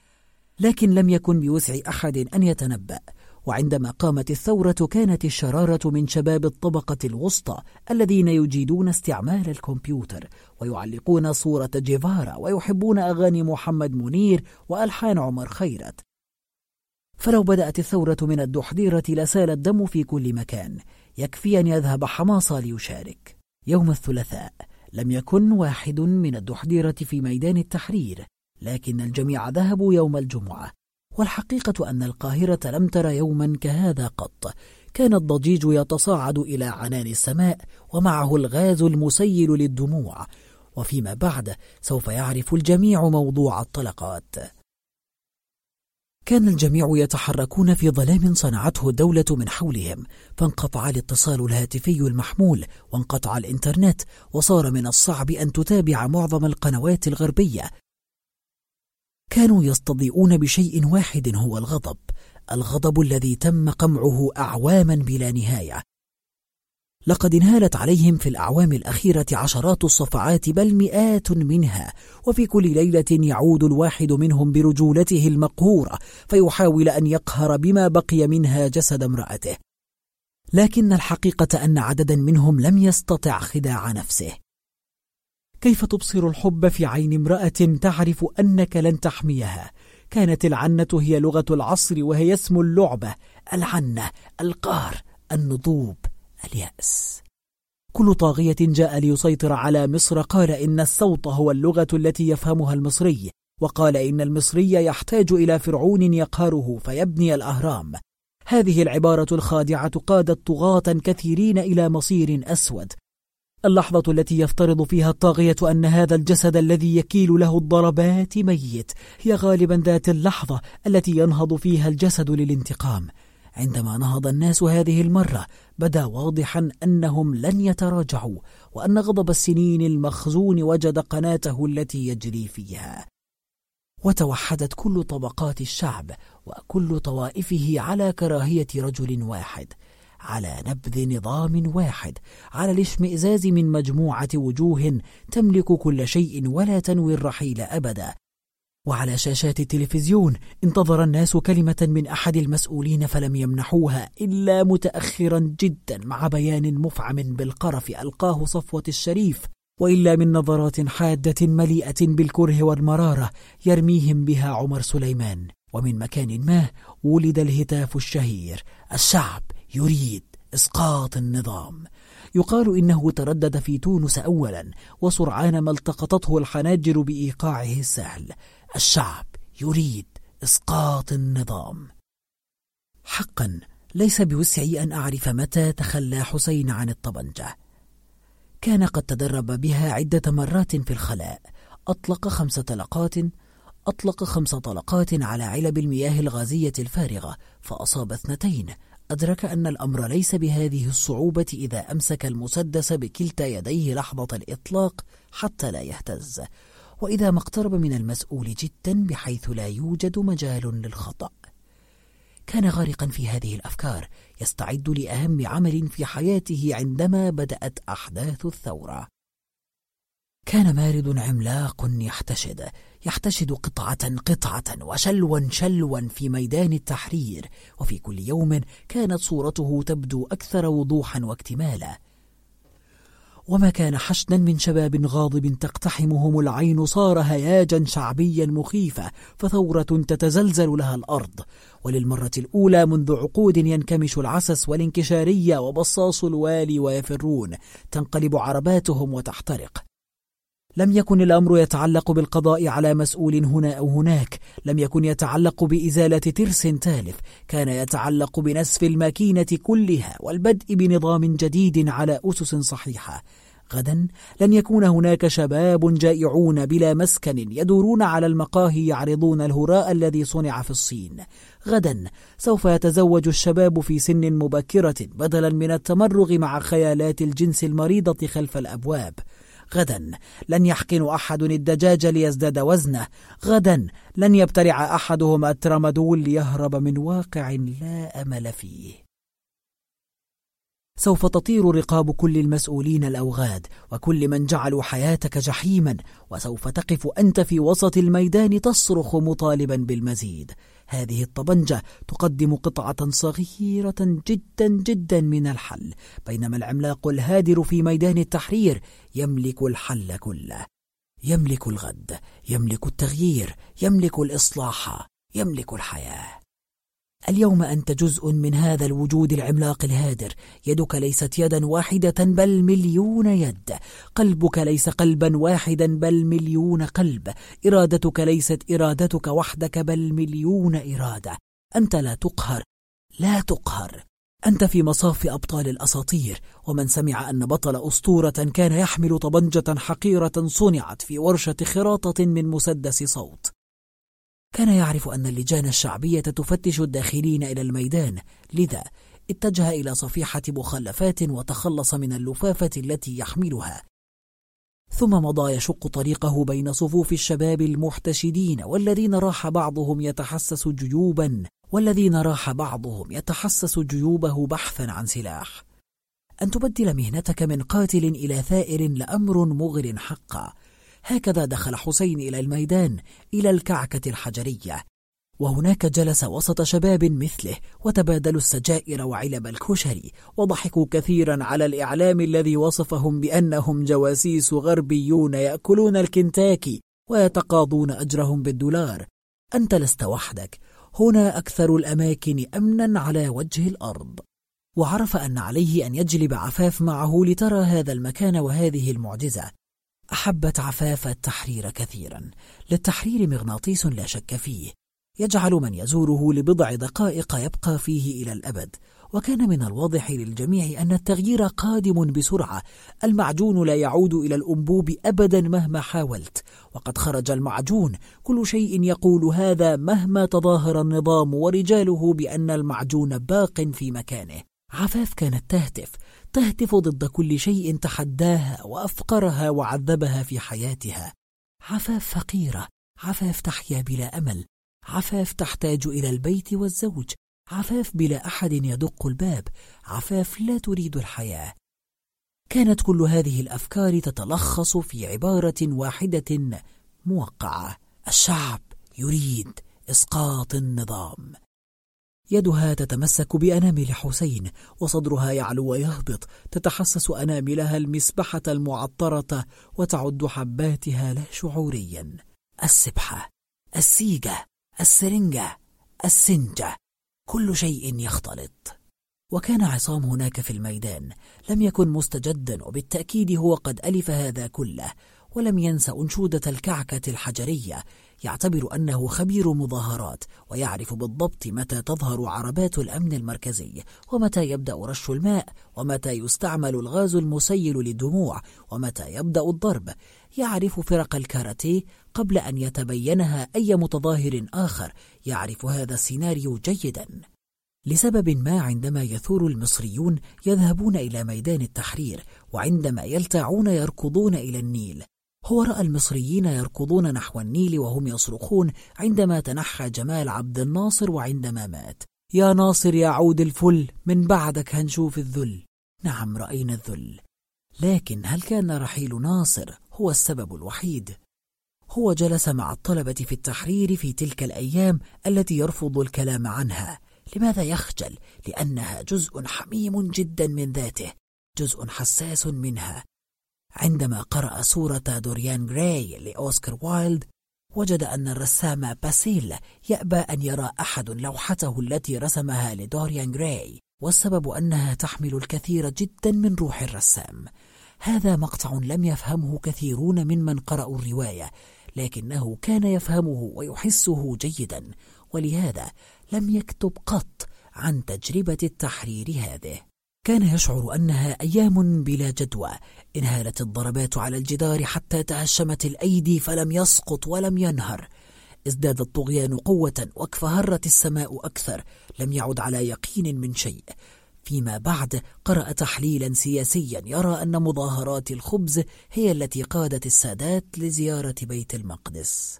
S2: لكن لم يكن بوسع أحد أن يتنبأ. وعندما قامت الثورة كانت الشرارة من شباب الطبقة الوسطى الذين يجيدون استعمال الكمبيوتر ويعلقون صورة جيفارا ويحبون أغاني محمد منير وألحان عمر خيرت. فلو بدأت الثورة من الدحديرة لسال الدم في كل مكان. يكفي أن يذهب حماصة ليشارك. يوم الثلاثاء لم يكن واحد من الدحديرة في ميدان التحرير لكن الجميع ذهبوا يوم الجمعة. والحقيقة أن القاهرة لم تر يوما كهذا قط. كان الضجيج يتصاعد إلى عنان السماء ومعه الغاز المسيل للدموع. وفيما بعد سوف يعرف الجميع موضوع الطلقات. كان الجميع يتحركون في ظلام صنعته الدولة من حولهم فانقطع الاتصال الهاتفي المحمول وانقطع الإنترنت وصار من الصعب أن تتابع معظم القنوات الغربية. كانوا يستضيئون بشيء واحد هو الغضب الغضب الذي تم قمعه أعواما بلا نهاية. لقد انهالت عليهم في الأعوام الأخيرة عشرات الصفعات بل مئات منها وفي كل ليلة يعود الواحد منهم برجولته المقهورة فيحاول أن يقهر بما بقي منها جسد امرأته. لكن الحقيقة أن عددا منهم لم يستطع خداع نفسه. كيف تبصر الحب في عين امرأة تعرف أنك لن تحميها؟ كانت العنة هي لغة العصر وهي اسم اللعبة العنة القهر النضوب اليأس. كل طاغية جاء ليسيطر على مصر قال إن الصوت هو اللغة التي يفهمها المصري وقال إن المصري يحتاج إلى فرعون يقهره فيبني الأهرام. هذه العبارة الخادعة قادت طغاة كثيرين إلى مصير أسود اللحظة التي يفترض فيها الطاغية أن هذا الجسد الذي يكيل له الضربات ميت هي غالبا ذات اللحظة التي ينهض فيها الجسد للانتقام. عندما نهض الناس هذه المرة بدا واضحا أنهم لن يتراجعوا وأن غضب السنين المخزون وجد قناته التي يجري فيها. وتوحدت كل طبقات الشعب وكل طوائفه على كراهية رجل واحد. على نبذ نظام واحد على الاشمئزاز من مجموعة وجوه تملك كل شيء ولا تنوي الرحيل أبدا. وعلى شاشات التلفزيون انتظر الناس كلمة من أحد المسؤولين فلم يمنحوها إلا متأخرا جدا مع بيان مفعم بالقرف ألقاه صفوة الشريف وإلا من نظرات حادة مليئة بالكره والمرارة يرميهم بها عمر سليمان. ومن مكان ما ولد الهتاف الشهير الشعب يريد إسقاط النظام. يقال إنه تردد في تونس أولا وسرعان ما التقطته الحناجر بإيقاعه السهل. الشعب يريد إسقاط النظام. حقا ليس بوسعي أن أعرف متى تخلى حسين عن الطبنجة. كان قد تدرب بها عدة مرات في الخلاء. أطلق خمس طلقات أطلق خمس طلقات على علب المياه الغازية الفارغة فأصاب اثنتين. أدرك أن الأمر ليس بهذه الصعوبة إذا أمسك المسدس بكلتا يديه لحظة الإطلاق حتى لا يهتز. وإذا ما اقترب من المسؤول جدا بحيث لا يوجد مجال للخطأ. كان غارقا في هذه الأفكار يستعد لأهم عمل في حياته عندما بدأت أحداث الثورة. كان مارد عملاق يحتشد. يحتشد قطعة قطعة وشلوا شلوا في ميدان التحرير وفي كل يوم كانت صورته تبدو أكثر وضوحا واكتمالا. وما كان حشدا من شباب غاضب تقتحمهم العين صار هياجا شعبيا مخيفا فثورة تتزلزل لها الأرض. وللمرة الأولى منذ عقود ينكمش العسس والانكشارية وبصاص الوالي ويفرون تنقلب عرباتهم وتحترق. لم يكن الأمر يتعلق بالقضاء على مسؤول هنا أو هناك لم يكن يتعلق بإزالة ترس تالف كان يتعلق بنسف الماكينة كلها والبدء بنظام جديد على أسس صحيحة. غدا لن يكون هناك شباب جائعون بلا مسكن يدورون على المقاهي يعرضون الهراء الذي صنع في الصين. غدا سوف يتزوج الشباب في سن مبكرة بدلا من التمرغ مع خيالات الجنس المريضة خلف الأبواب. غدا. لن يحقن أحد الدجاج ليزداد وزنه. غدا. لن يبتلع أحدهم الترامادول ليهرب من واقع لا أمل فيه. سوف تطير رقاب كل المسؤولين الأوغاد وكل من جعلوا حياتك جحيما وسوف تقف أنت في وسط الميدان تصرخ مطالبا بالمزيد. هذه الطبنجة تقدم قطعة صغيرة جدا جدا من الحل بينما العملاق الهادر في ميدان التحرير يملك الحل كله. يملك الغد يملك التغيير يملك الإصلاح يملك الحياة. اليوم أنت جزء من هذا الوجود العملاق الهادر. يدك ليست يدا واحدة بل مليون يد. قلبك ليس قلبا واحدا بل مليون قلب. إرادتك ليست إرادتك وحدك بل مليون إرادة. أنت لا تقهر. لا تقهر. أنت في مصاف أبطال الأساطير. ومن سمع أن بطل أسطورة كان يحمل طبنجة حقيرة صنعت في ورشة خراطة من مسدس صوت. كان يعرف أن اللجان الشعبية تفتش الداخلين إلى الميدان لذا اتجه إلى صفيحة مخلفات وتخلص من اللفافة التي يحملها. ثم مضى يشق طريقه بين صفوف الشباب المحتشدين والذين راح بعضهم يتحسس جيوبا والذين راح بعضهم يتحسس جيوبه بحثا عن سلاح. أن تبدل مهنتك من قاتل إلى ثائر لأمر مغر حقا. هكذا دخل حسين إلى الميدان إلى الكعكة الحجرية. وهناك جلس وسط شباب مثله وتبادلوا السجائر وعلب الكشري وضحكوا كثيرا على الإعلام الذي وصفهم بأنهم جواسيس غربيون يأكلون الكنتاكي ويتقاضون أجرهم بالدولار. أنت لست وحدك. هنا أكثر الأماكن أمنا على وجه الأرض. وعرف أن عليه أن يجلب عفاف معه لترى هذا المكان وهذه المعجزة. أحبت عفاف التحرير كثيرا. للتحرير مغناطيس لا شك فيه. يجعل من يزوره لبضع دقائق يبقى فيه إلى الأبد. وكان من الواضح للجميع أن التغيير قادم بسرعة. المعجون لا يعود إلى الأنبوب أبدا مهما حاولت. وقد خرج المعجون. كل شيء يقول هذا مهما تظاهر النظام ورجاله بأن المعجون باق في مكانه. عفاف كانت تهتف تهتف ضد كل شيء تحداها وأفقرها وعذبها في حياتها. عفاف فقيرة عفاف تحيا بلا أمل عفاف تحتاج إلى البيت والزوج عفاف بلا أحد يدق الباب عفاف لا تريد الحياة. كانت كل هذه الأفكار تتلخص في عبارة واحدة موقعة. الشعب يريد إسقاط النظام. يدها تتمسك بأنامل حسين وصدرها يعلو ويهبط تتحسس أناملها المسبحة المعطرة وتعد حباتها لا شعوريا. السبحة السيجة السرنجة السنجة كل شيء يختلط. وكان عصام هناك في الميدان لم يكن مستجدا وبالتأكيد هو قد ألف هذا كله ولم ينس أنشودة الكعكة الحجرية يعتبر أنه خبير مظاهرات ويعرف بالضبط متى تظهر عربات الأمن المركزي ومتى يبدأ رش الماء ومتى يستعمل الغاز المسيل للدموع ومتى يبدأ الضرب. يعرف فرق الكاراتيه قبل أن يتبينها أي متظاهر آخر. يعرف هذا السيناريو جيداً. لسبب ما عندما يثور المصريون يذهبون إلى ميدان التحرير وعندما يلتعون يركضون إلى النيل. هو رأى المصريين يركضون نحو النيل وهم يصرخون عندما تنحى جمال عبد الناصر وعندما مات. يا ناصر يا عود الفل من بعدك هنشوف الذل. نعم رأينا الذل. لكن هل كان رحيل ناصر هو السبب الوحيد؟ هو جلس مع الطلبة في التحرير في تلك الأيام التي يرفض الكلام عنها. لماذا يخجل؟ لأنها جزء حميم جدا من ذاته جزء حساس منها. عندما قرأ صورة دوريان غراي لأوسكار وايلد وجد أن الرسام باسيل يأبى أن يرى أحد لوحته التي رسمها لدوريان غراي والسبب أنها تحمل الكثير جدا من روح الرسام. هذا مقطع لم يفهمه كثيرون ممن قرأوا الرواية لكنه كان يفهمه ويحسه جيدا ولهذا لم يكتب قط عن تجربة التحرير هذه. كان يشعر أنها أيام بلا جدوى. انهالت الضربات على الجدار حتى تهشمت الأيدي فلم يسقط ولم ينهر. ازداد الطغيان قوة واكفهرت السماء أكثر. لم يعد على يقين من شيء. فيما بعد قرأ تحليلا سياسيا يرى أن مظاهرات الخبز هي التي قادت السادات لزيارة بيت المقدس.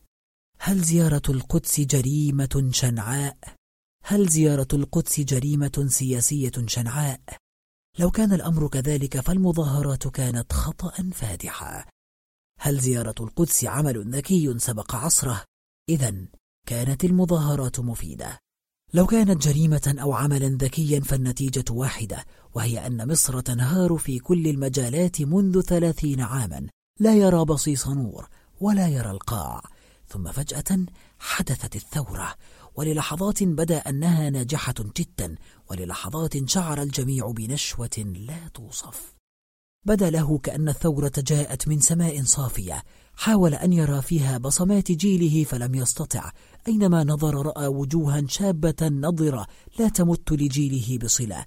S2: هل زيارة القدس جريمة شنعاء؟ هل زيارة القدس جريمة سياسية شنعاء؟ لو كان الأمر كذلك فالمظاهرات كانت خطأ فادحا هل زيارة القدس عمل ذكي سبق عصره؟ إذا كانت المظاهرات مفيدة. لو كانت جريمة أو عملا ذكيا فالنتيجة واحدة وهي أن مصر تنهار في كل المجالات منذ ثلاثين عاما. لا يرى بصيص نور ولا يرى القاع. ثم فجأة حدثت الثورة وللحظات بدا أنها ناجحة جدا وللحظات شعر الجميع بنشوة لا توصف. بدا له كأن الثورة جاءت من سماء صافية حاول أن يرى فيها بصمات جيله فلم يستطع أينما نظر رأى وجوها شابة نضرة لا تمت لجيله بصلة.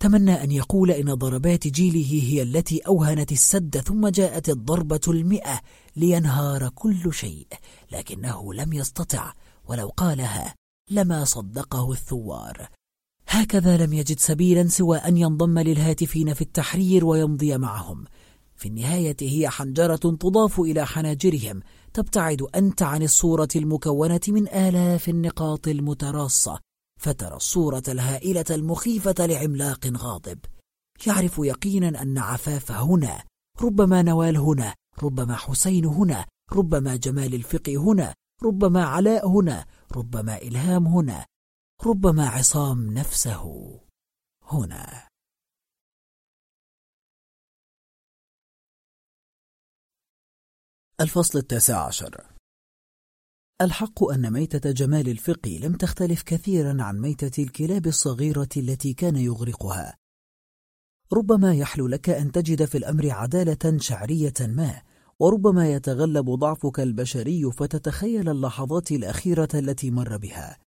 S2: تمنى أن يقول إن ضربات جيله هي التي أوهنت السد ثم جاءت الضربة المئة لينهار كل شيء لكنه لم يستطع ولو قالها لما صدقه الثوار. هكذا لم يجد سبيلا سوى أن ينضم للهاتفين في التحرير ويمضي معهم. في النهاية هي حنجرة تضاف إلى حناجرهم تبتعد أنت عن الصورة المكونة من آلاف النقاط المتراصة فترى الصورة الهائلة المخيفة لعملاق غاضب. يعرف يقينا أن عفاف هنا ربما نوال هنا ربما حسين هنا ربما جمال الفقه هنا ربما علاء هنا ربما إلهام هنا ربما عصام نفسه هنا.
S1: الفصل التاسع عشر. الحق أن ميتة جمال الفقي لم تختلف كثيرا عن ميتة الكلاب الصغيرة التي كان يغرقها. ربما يحلو لك أن تجد في الأمر عدالة شعرية ما وربما يتغلب ضعفك البشري فتتخيل اللحظات الأخيرة التي مر بها.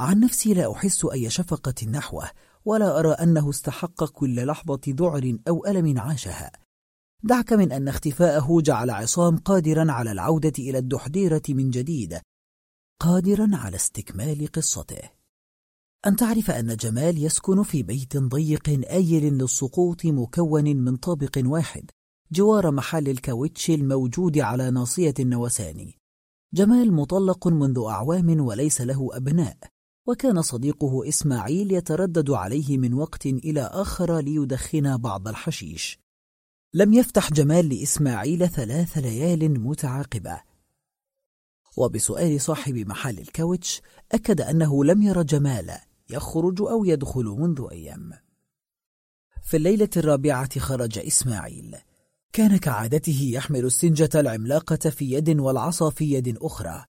S1: عن نفسي لا أحس أي شفقة نحوه ولا أرى أنه استحق كل لحظة ذعر أو ألم عاشها. دعك من أن اختفاءه جعل عصام قادرا على العودة إلى الدحديرة من جديد قادرا على استكمال قصته. أن تعرف أن جمال يسكن في بيت ضيق آيل للسقوط مكون من طابق واحد جوار محل الكاوتش الموجود على ناصية النوساني جمال مطلق منذ أعوام وليس له أبناء وكان صديقه إسماعيل يتردد عليه من وقت إلى آخر ليدخن بعض الحشيش. لم يفتح جمال لإسماعيل ثلاث ليال متعاقبة. وبسؤال صاحب محل الكاوتش أكد أنه لم ير جمال يخرج أو يدخل منذ أيام. في الليلة الرابعة خرج إسماعيل. كان كعادته يحمل السنجة العملاقة في يد والعصا في يد أخرى.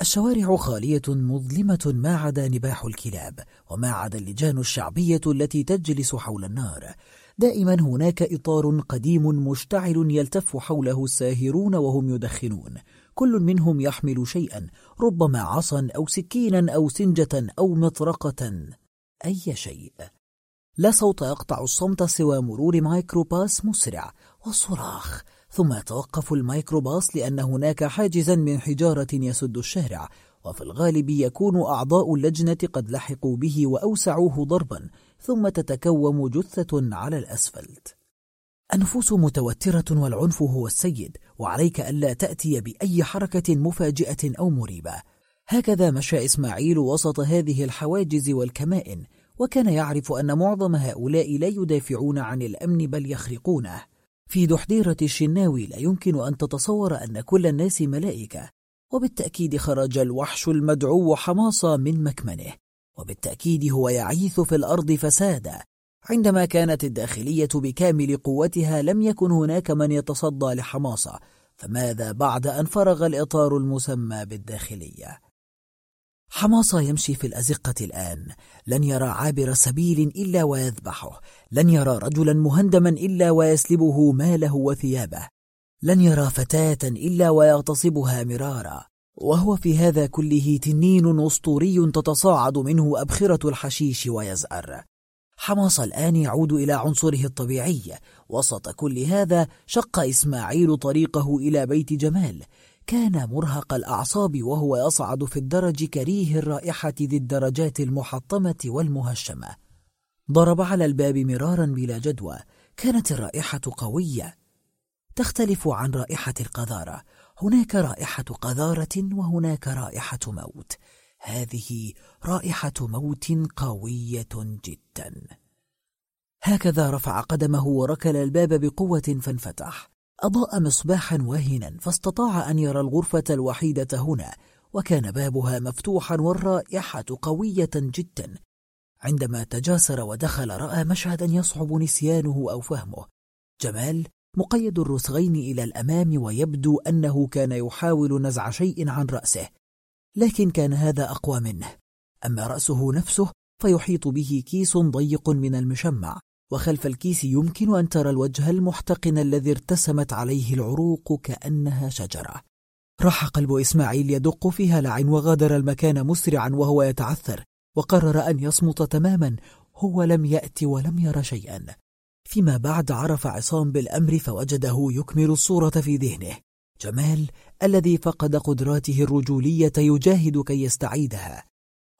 S2: الشوارع خالية مظلمة ما عدا نباح الكلاب وما عدا اللجان الشعبية التي تجلس حول النار. دائما هناك إطار قديم مشتعل يلتف حوله الساهرون وهم يدخنون. كل منهم يحمل شيئا ربما عصا أو سكينا أو سنجة أو مطرقة. أي شيء؟ لا صوت يقطع الصمت سوى مرور مايكروباس مسرع. والصراخ ثم يتوقف الميكروباص لأن هناك حاجزا من حجارة يسد الشارع وفي الغالب يكون أعضاء اللجنة قد لحقوا به وأوسعوه ضربا ثم تتكوم جثة على الأسفلت. النفوس متوترة والعنف هو السيد وعليك ألا تأتي بأي حركة مفاجئة أو مريبة. هكذا مشى إسماعيل وسط هذه الحواجز والكمائن وكان يعرف أن معظم هؤلاء لا يدافعون عن الأمن بل يخرقونه. في دحديرة الشناوي لا يمكن أن تتصور أن كل الناس ملائكة وبالتأكيد خرج الوحش المدعو حماصة من مكمنه وبالتأكيد هو يعيث في الأرض فسادا عندما كانت الداخلية بكامل قوتها لم يكن هناك من يتصدى لحماصة فماذا بعد أن فرغ الإطار المسمى بالداخلية؟ حماص يمشي في الأزقة الآن. لن يرى عابر سبيل إلا ويذبحه. لن يرى رجلا مهندما إلا ويسلبه ماله وثيابه. لن يرى فتاة إلا ويغتصبها مرارا. وهو في هذا كله تنين أسطوري تتصاعد منه أبخرة الحشيش ويزأر. حماص الآن يعود إلى عنصره الطبيعي. وسط كل هذا شق إسماعيل طريقه إلى بيت جمال. كان مرهق الأعصاب وهو يصعد في الدرج كريه الرائحة ذي الدرجات المحطمة والمهشمة. ضرب على الباب مرارا بلا جدوى. كانت الرائحة قوية. تختلف عن رائحة القذارة. هناك رائحة قذارة وهناك رائحة موت. هذه رائحة موت قوية جدا. هكذا رفع قدمه وركل الباب بقوة فانفتح. أضاء مصباحا واهنا فاستطاع أن يرى الغرفة الوحيدة هنا وكان بابها مفتوحا والرائحة قوية جدا. عندما تجاسر ودخل رأى مشهدا يصعب نسيانه أو فهمه. جمال مقيد الرسغين إلى الأمام ويبدو أنه كان يحاول نزع شيء عن رأسه. لكن كان هذا أقوى منه. أما رأسه نفسه فيحيط به كيس ضيق من المشمع. وخلف الكيس يمكن أن ترى الوجه المحتقن الذي ارتسمت عليه العروق كأنها شجرة. راح قلب إسماعيل يدق في هلع وغادر المكان مسرعا وهو يتعثر وقرر أن يصمت تماما هو لم يأتي ولم ير شيئا. فيما بعد عرف عصام بالأمر فوجده يكمل الصورة في ذهنه. جمال الذي فقد قدراته الرجولية يجاهد كي يستعيدها.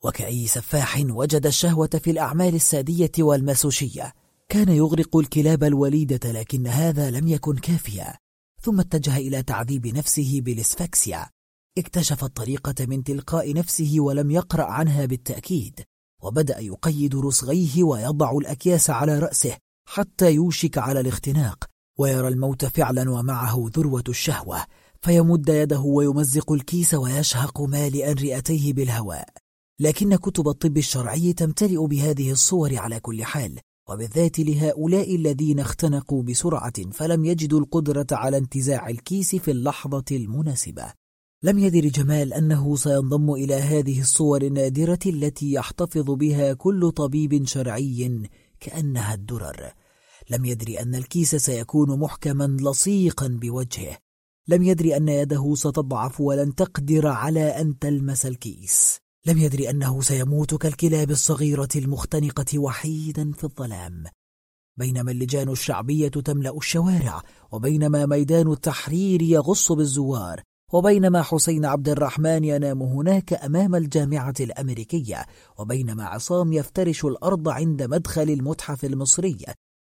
S2: وكأي سفاح وجد الشهوة في الأعمال السادية والمسوشية. كان يغرق الكلاب الوليدة لكن هذا لم يكن كافيا ثم اتجه إلى تعذيب نفسه بالإسفاكسيا. اكتشف الطريقة من تلقاء نفسه ولم يقرأ عنها بالتأكيد وبدأ يقيد رصغيه ويضع الأكياس على رأسه حتى يوشك على الاختناق ويرى الموت فعلا ومعه ذروة الشهوة فيمد يده ويمزق الكيس ويشهق مالئا رئتيه بالهواء. لكن كتب الطب الشرعي تمتلئ بهذه الصور على كل حال. وبالذات لهؤلاء الذين اختنقوا بسرعة فلم يجدوا القدرة على انتزاع الكيس في اللحظة المناسبة. لم يدر جمال أنه سينضم إلى هذه الصور النادرة التي يحتفظ بها كل طبيب شرعي كأنها الدرر. لم يدري أن الكيس سيكون محكما لصيقا بوجهه. لم يدري أن يده ستضعف ولن تقدر على أن تلمس الكيس. لم يدري أنه سيموت كالكلاب الصغيرة المختنقة وحيدا في الظلام. بينما اللجان الشعبية تملأ الشوارع وبينما ميدان التحرير يغص بالزوار وبينما حسين عبد الرحمن ينام هناك أمام الجامعة الأمريكية وبينما عصام يفترش الأرض عند مدخل المتحف المصري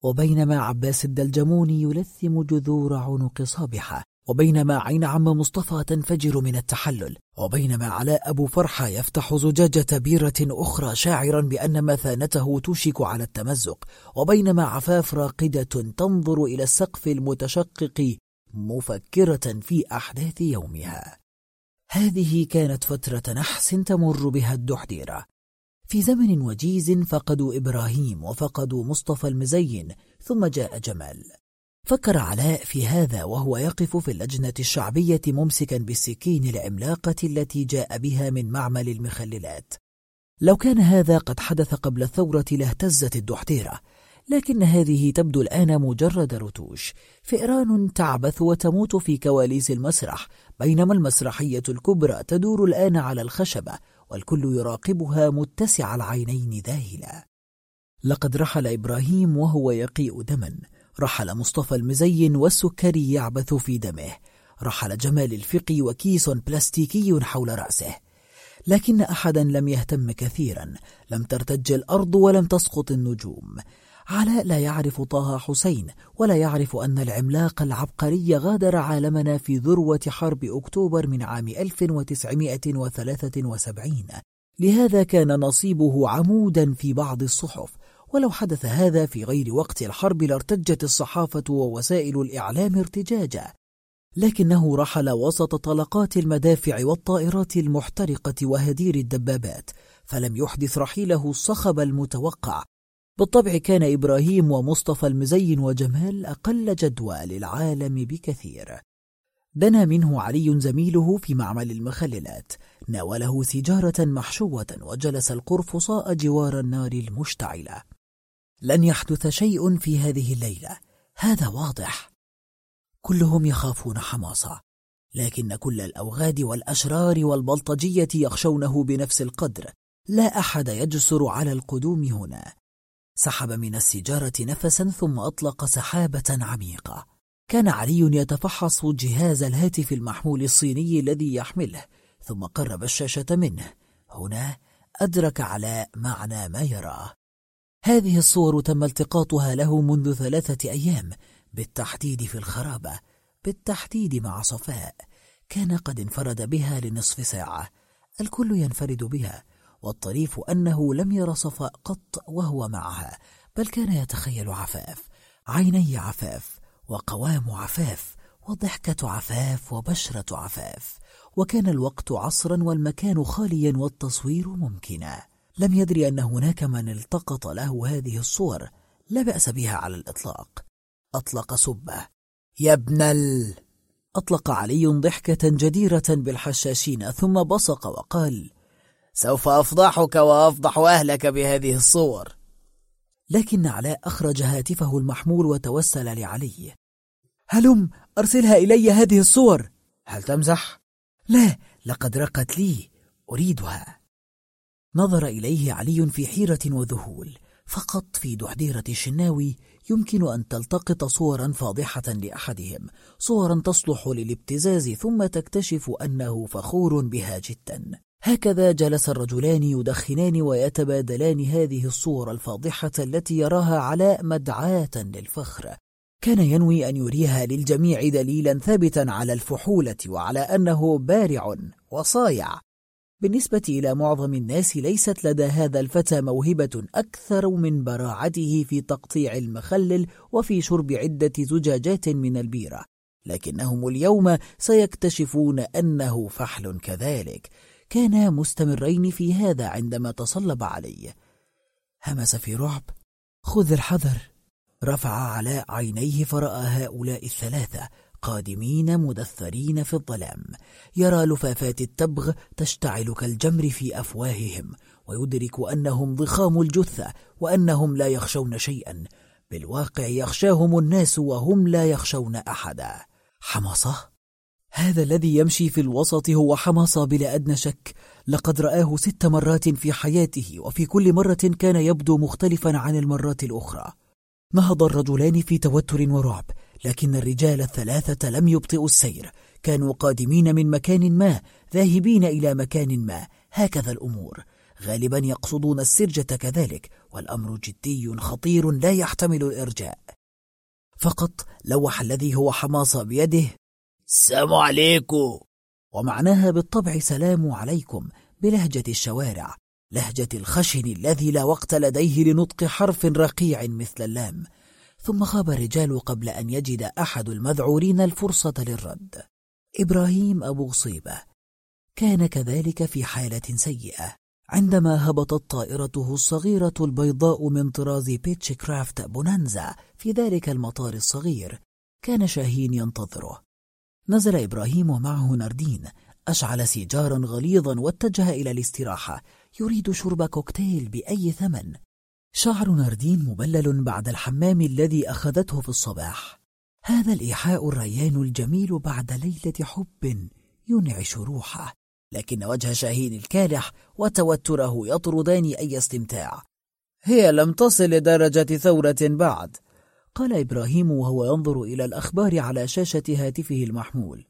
S2: وبينما عباس الدلجموني يلثم جذور عنق صابحة. وبينما عين عم مصطفى تنفجر من التحلل وبينما علاء أبو فرحة يفتح زجاجة بيرة أخرى شاعرا بأن مثانته توشك على التمزق وبينما عفاف راقدة تنظر إلى السقف المتشقق مفكرة في أحداث يومها. هذه كانت فترة نحس تمر بها الدحديرة. في زمن وجيز فقدوا إبراهيم وفقدوا مصطفى المزين ثم جاء جمال. فكر علاء في هذا وهو يقف في اللجنة الشعبية ممسكا بالسكين العملاقة التي جاء بها من معمل المخللات. لو كان هذا قد حدث قبل الثورة لاهتزت الدحتيرة لكن هذه تبدو الآن مجرد رتوش. فئران تعبث وتموت في كواليس المسرح بينما المسرحية الكبرى تدور الآن على الخشبة والكل يراقبها متسع العينين ذاهلا. لقد رحل إبراهيم وهو يقيء دما. رحل مصطفى المزين والسكري يعبث في دمه. رحل جمال الفقي وكيس بلاستيكي حول رأسه. لكن أحدا لم يهتم كثيرا. لم ترتج الأرض ولم تسقط النجوم. علاء لا يعرف طه حسين ولا يعرف أن العملاق العبقري غادر عالمنا في ذروة حرب أكتوبر من عام 1973 لهذا كان نصيبه عمودا في بعض الصحف. ولو حدث هذا في غير وقت الحرب لارتجت الصحافة ووسائل الإعلام ارتجاجا لكنه رحل وسط طلقات المدافع والطائرات المحترقة وهدير الدبابات فلم يحدث رحيله الصخب المتوقع. بالطبع كان إبراهيم ومصطفى المزين وجمال أقل جدوى للعالم بكثير. دنا منه علي زميله في معمل المخللات. ناوله سيجارة محشوة وجلس القرفصاء جوار النار المشتعلة. لن يحدث شيء في هذه الليلة. هذا واضح. كلهم يخافون حماصة لكن كل الأوغاد والأشرار والبلطجية يخشونه بنفس القدر. لا أحد يجسر على القدوم هنا. سحب من السجارة نفسا ثم أطلق سحابة عميقة. كان علي يتفحص جهاز الهاتف المحمول الصيني الذي يحمله ثم قرب الشاشة منه. هنا أدرك على معنى ما يراه. هذه الصور تم التقاطها له منذ ثلاثة أيام بالتحديد في الخرابة بالتحديد مع صفاء. كان قد انفرد بها لنصف ساعة. الكل ينفرد بها والطريف أنه لم ير صفاء قط وهو معها بل كان يتخيل عفاف عيني عفاف وقوام عفاف وضحكة عفاف وبشرة عفاف. وكان الوقت عصرا والمكان خاليا والتصوير ممكنا. لم يدري أن هناك من التقط له هذه الصور. لا بأس بها على الإطلاق. أطلق سبة. يا ابن ال. أطلق علي ضحكة جديرة بالحشاشين ثم بصق وقال سوف أفضحك وأفضح أهلك بهذه الصور. لكن علاء أخرج هاتفه المحمول وتوسل لعلي. هلم أرسلها إلي هذه الصور. هل تمزح؟ لا لقد رقت لي. أريدها. نظر إليه علي في حيرة وذهول. فقط في دحديرة الشناوي يمكن أن تلتقط صورا فاضحة لأحدهم صورا تصلح للابتزاز ثم تكتشف أنه فخور بها جدا. هكذا جلس الرجلان يدخنان ويتبادلان هذه الصور الفاضحة التي يراها علاء مدعاة للفخر. كان ينوي أن يريها للجميع دليلا ثابتا على الفحولة وعلى أنه بارع وصايع. بالنسبة إلى معظم الناس ليست لدى هذا الفتى موهبة أكثر من براعته في تقطيع المخلل وفي شرب عدة زجاجات من البيرة. لكنهم اليوم سيكتشفون أنه فحل كذلك. كانا مستمرين في هذا عندما تصلب عليه. همس في رعب. خذ الحذر. رفع علاء عينيه فرأى هؤلاء الثلاثة. قادمين مدثرين في الظلام. يرى لفافات التبغ تشتعل كالجمر في أفواههم ويدرك أنهم ضخام الجثة وأنهم لا يخشون شيئا. بالواقع يخشاهم الناس وهم لا يخشون أحدا. حمصة؟ هذا الذي يمشي في الوسط هو حمصة بلا أدنى شك. لقد رآه ست مرات في حياته وفي كل مرة كان يبدو مختلفا عن المرات الأخرى. نهض الرجلان في توتر ورعب. لكن الرجال الثلاثة لم يبطئوا السير. كانوا قادمين من مكان ما ذاهبين إلى مكان ما. هكذا الأمور. غالبا يقصدون السرجة كذلك والأمر جدي خطير لا يحتمل الإرجاء. فقط لوح الذي هو حماصة بيده.
S3: سلام عليكم.
S2: ومعناها بالطبع سلام عليكم بلهجة الشوارع. لهجة الخشن الذي لا وقت لديه لنطق حرف رقيع مثل اللام. ثم خاب الرجال قبل أن يجد أحد المذعورين الفرصة للرد. إبراهيم أبو صيبة. كان كذلك في حالة سيئة. عندما هبطت طائرته الصغيرة البيضاء من طراز بيتش كرافت بونانزا في ذلك المطار الصغير كان شاهين ينتظره. نزل إبراهيم ومعه ناردين أشعل سيجارا غليظا واتجه إلى الاستراحة. يريد شرب كوكتيل بأي ثمن. شعر ناردين مبلل بعد الحمام الذي أخذته في الصباح. هذا الإيحاء الريان الجميل بعد ليلة حب ينعش روحه. لكن وجه شاهين الكالح وتوتره يطردان أي استمتاع.
S1: هي لم تصل لدرجة ثورة بعد.
S2: قال إبراهيم وهو ينظر إلى الأخبار على شاشة هاتفه المحمول.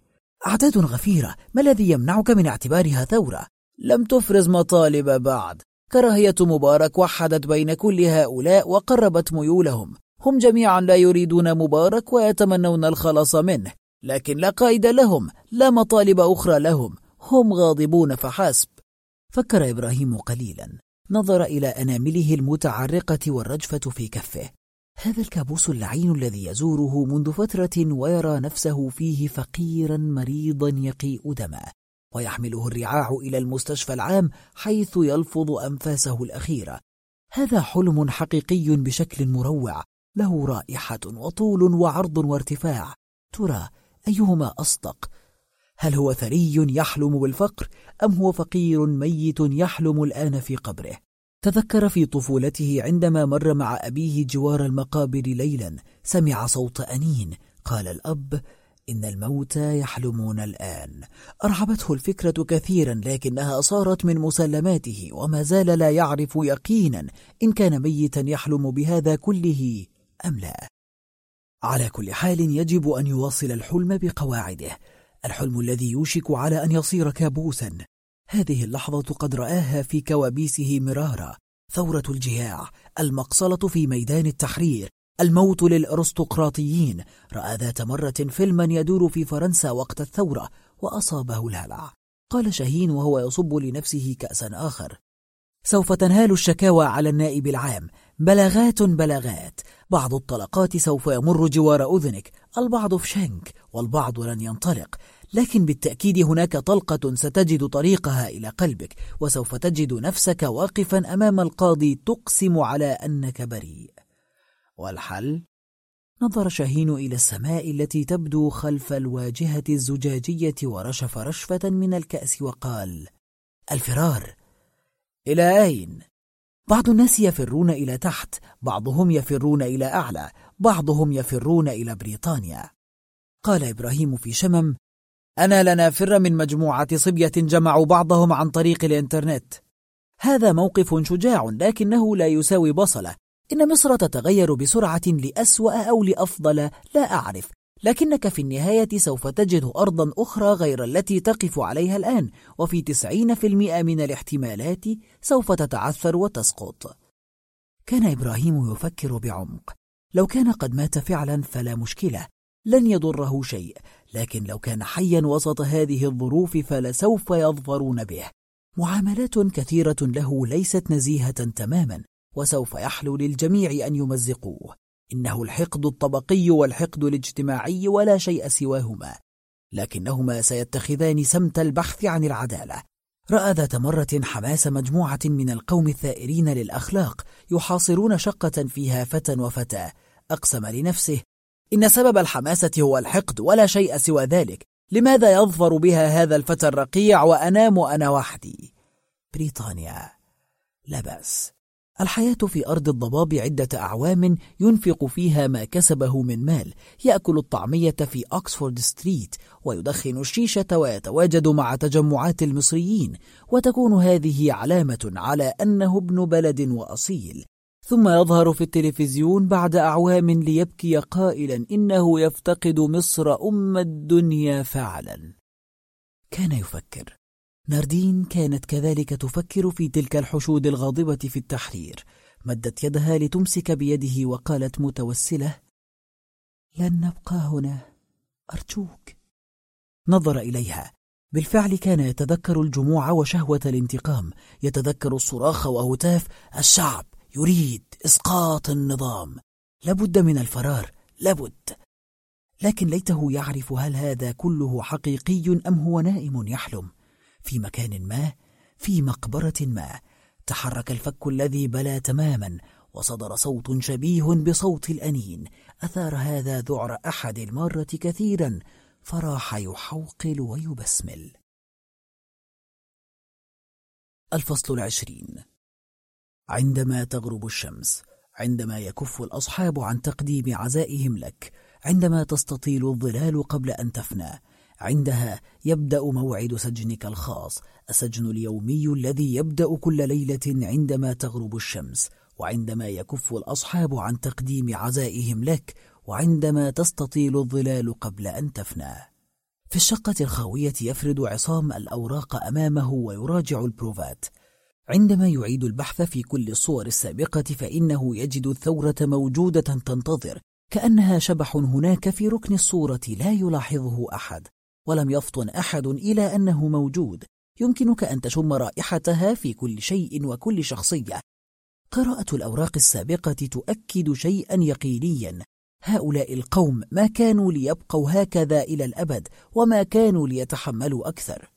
S2: أعداد غفيرة ما الذي يمنعك من اعتبارها ثورة؟
S1: لم تفرز مطالب بعد. كراهية مبارك وحدت بين كل هؤلاء وقربت ميولهم. هم جميعا لا يريدون مبارك ويتمنون الخلاص منه لكن لا قائد لهم لا مطالب أخرى لهم. هم غاضبون فحسب.
S2: فكر إبراهيم قليلا. نظر إلى أنامله المتعرقة والرجفة في كفه. هذا الكابوس اللعين الذي يزوره منذ فترة ويرى نفسه فيه فقيرا مريضا يقيء دمه. ويحمله الرعاع إلى المستشفى العام حيث يلفظ أنفاسه الأخيرة هذا حلم حقيقي بشكل مروع. له رائحة وطول وعرض وارتفاع. ترى أيهما أصدق؟ هل هو ثري يحلم بالفقر أم هو فقير ميت يحلم الآن في قبره؟ تذكر في طفولته عندما مر مع أبيه جوار المقابر ليلا. سمع صوت أنين. قال الأب إن الموتى يحلمون الآن. أرعبته الفكرة كثيرا لكنها صارت من مسلماته وما زال لا يعرف يقينا إن كان ميتا يحلم بهذا كله أم لا. على كل حال يجب أن يواصل الحلم بقواعده. الحلم الذي يوشك على أن يصير كابوسا. هذه اللحظة قد رآها في كوابيسه مرارا. ثورة الجياع المقصلة في ميدان التحرير. الموت للأرستقراطيين. رأى ذات مرة فيلما يدور في فرنسا وقت الثورة وأصابه الهلع. قال شاهين وهو يصب لنفسه كأسا آخر. سوف تنهال الشكاوى على النائب العام. بلاغات بلاغات. بعض الطلقات سوف يمر جوار أذنك. البعض في شنك والبعض لن ينطلق. لكن بالتأكيد هناك طلقة ستجد طريقها إلى قلبك. وسوف تجد نفسك واقفا أمام القاضي تقسم على أنك بريء. والحل؟ نظر شاهين إلى السماء التي تبدو خلف الواجهة الزجاجية ورشف رشفة من الكأس وقال الفرار.
S1: إلى أين؟
S2: بعض الناس يفرون إلى تحت بعضهم يفرون إلى أعلى بعضهم يفرون إلى بريطانيا. قال إبراهيم في شمم
S1: أنا لنافر من مجموعة صبية جمعوا بعضهم عن طريق الإنترنت.
S2: هذا موقف شجاع لكنه لا يساوي بصلة إن مصر تتغير بسرعة لأسوأ أو لأفضل لا أعرف لكنك في النهاية سوف تجد أرضا أخرى غير التي تقف عليها الآن وفي 90% من الاحتمالات سوف تتعثر وتسقط. كان إبراهيم يفكر بعمق. لو كان قد مات فعلا فلا مشكلة لن يضره شيء لكن لو كان حيا وسط هذه الظروف فلسوف يظفرون به. معاملات كثيرة له ليست نزيهة تماما. وسوف يحلو للجميع أن يمزقوه. إنه الحقد الطبقي والحقد الاجتماعي ولا شيء سواهما. لكنهما سيتخذان سمت البحث عن العدالة. رأى ذات مرة حماس مجموعة من القوم الثائرين للأخلاق يحاصرون شقة فيها فتى وفتاة. أقسم لنفسه إن سبب الحماسة هو الحقد ولا شيء سوى ذلك. لماذا يظفر بها هذا الفتى الرقيع وأنام أنا وحدي؟ بريطانيا. لا بأس. الحياة في أرض الضباب عدة أعوام ينفق فيها ما كسبه من مال. يأكل الطعمية في أكسفورد ستريت ويدخن الشيشة ويتواجد مع تجمعات المصريين. وتكون هذه علامة على أنه ابن بلد وأصيل. ثم يظهر في التلفزيون بعد أعوام ليبكي قائلا إنه يفتقد مصر أم الدنيا فعلا. كان يفكر. ناردين كانت كذلك تفكر في تلك الحشود الغاضبة في التحرير. مدت يدها لتمسك بيده وقالت متوسلة لن نبقى هنا أرجوك. نظر إليها. بالفعل كان يتذكر الجموع وشهوة الانتقام يتذكر الصراخ وهتاف الشعب يريد إسقاط النظام لابد من الفرار لابد. لكن ليته يعرف هل هذا كله حقيقي أم هو نائم يحلم. في مكان ما في مقبرة ما. تحرك الفك الذي بلى تماما وصدر صوت شبيه بصوت الأنين. أثار هذا ذعر أحد المارة كثيرا فراح يحوقل ويبسمل. الفصل العشرين. عندما تغرب الشمس عندما يكف الأصحاب عن تقديم عزائهم لك عندما تستطيل الظلال قبل أن تفنى عندها يبدأ موعد سجنك الخاص السجن اليومي الذي يبدأ كل ليلة عندما تغرب الشمس وعندما يكف الأصحاب عن تقديم عزائهم لك وعندما تستطيل الظلال قبل أن تفنى. في الشقة الخاوية يفرد عصام الأوراق أمامه ويراجع البروفات. عندما يعيد البحث في كل الصور السابقة فإنه يجد الثورة موجودة تنتظر كأنها شبح هناك في ركن الصورة لا يلاحظه أحد. ولم يفطن أحد إلى أنه موجود. يمكنك أن تشم رائحتها في كل شيء وكل شخصية. قراءة الأوراق السابقة تؤكد شيئا يقينيا. هؤلاء القوم ما كانوا ليبقوا هكذا إلى الأبد وما كانوا ليتحملوا أكثر.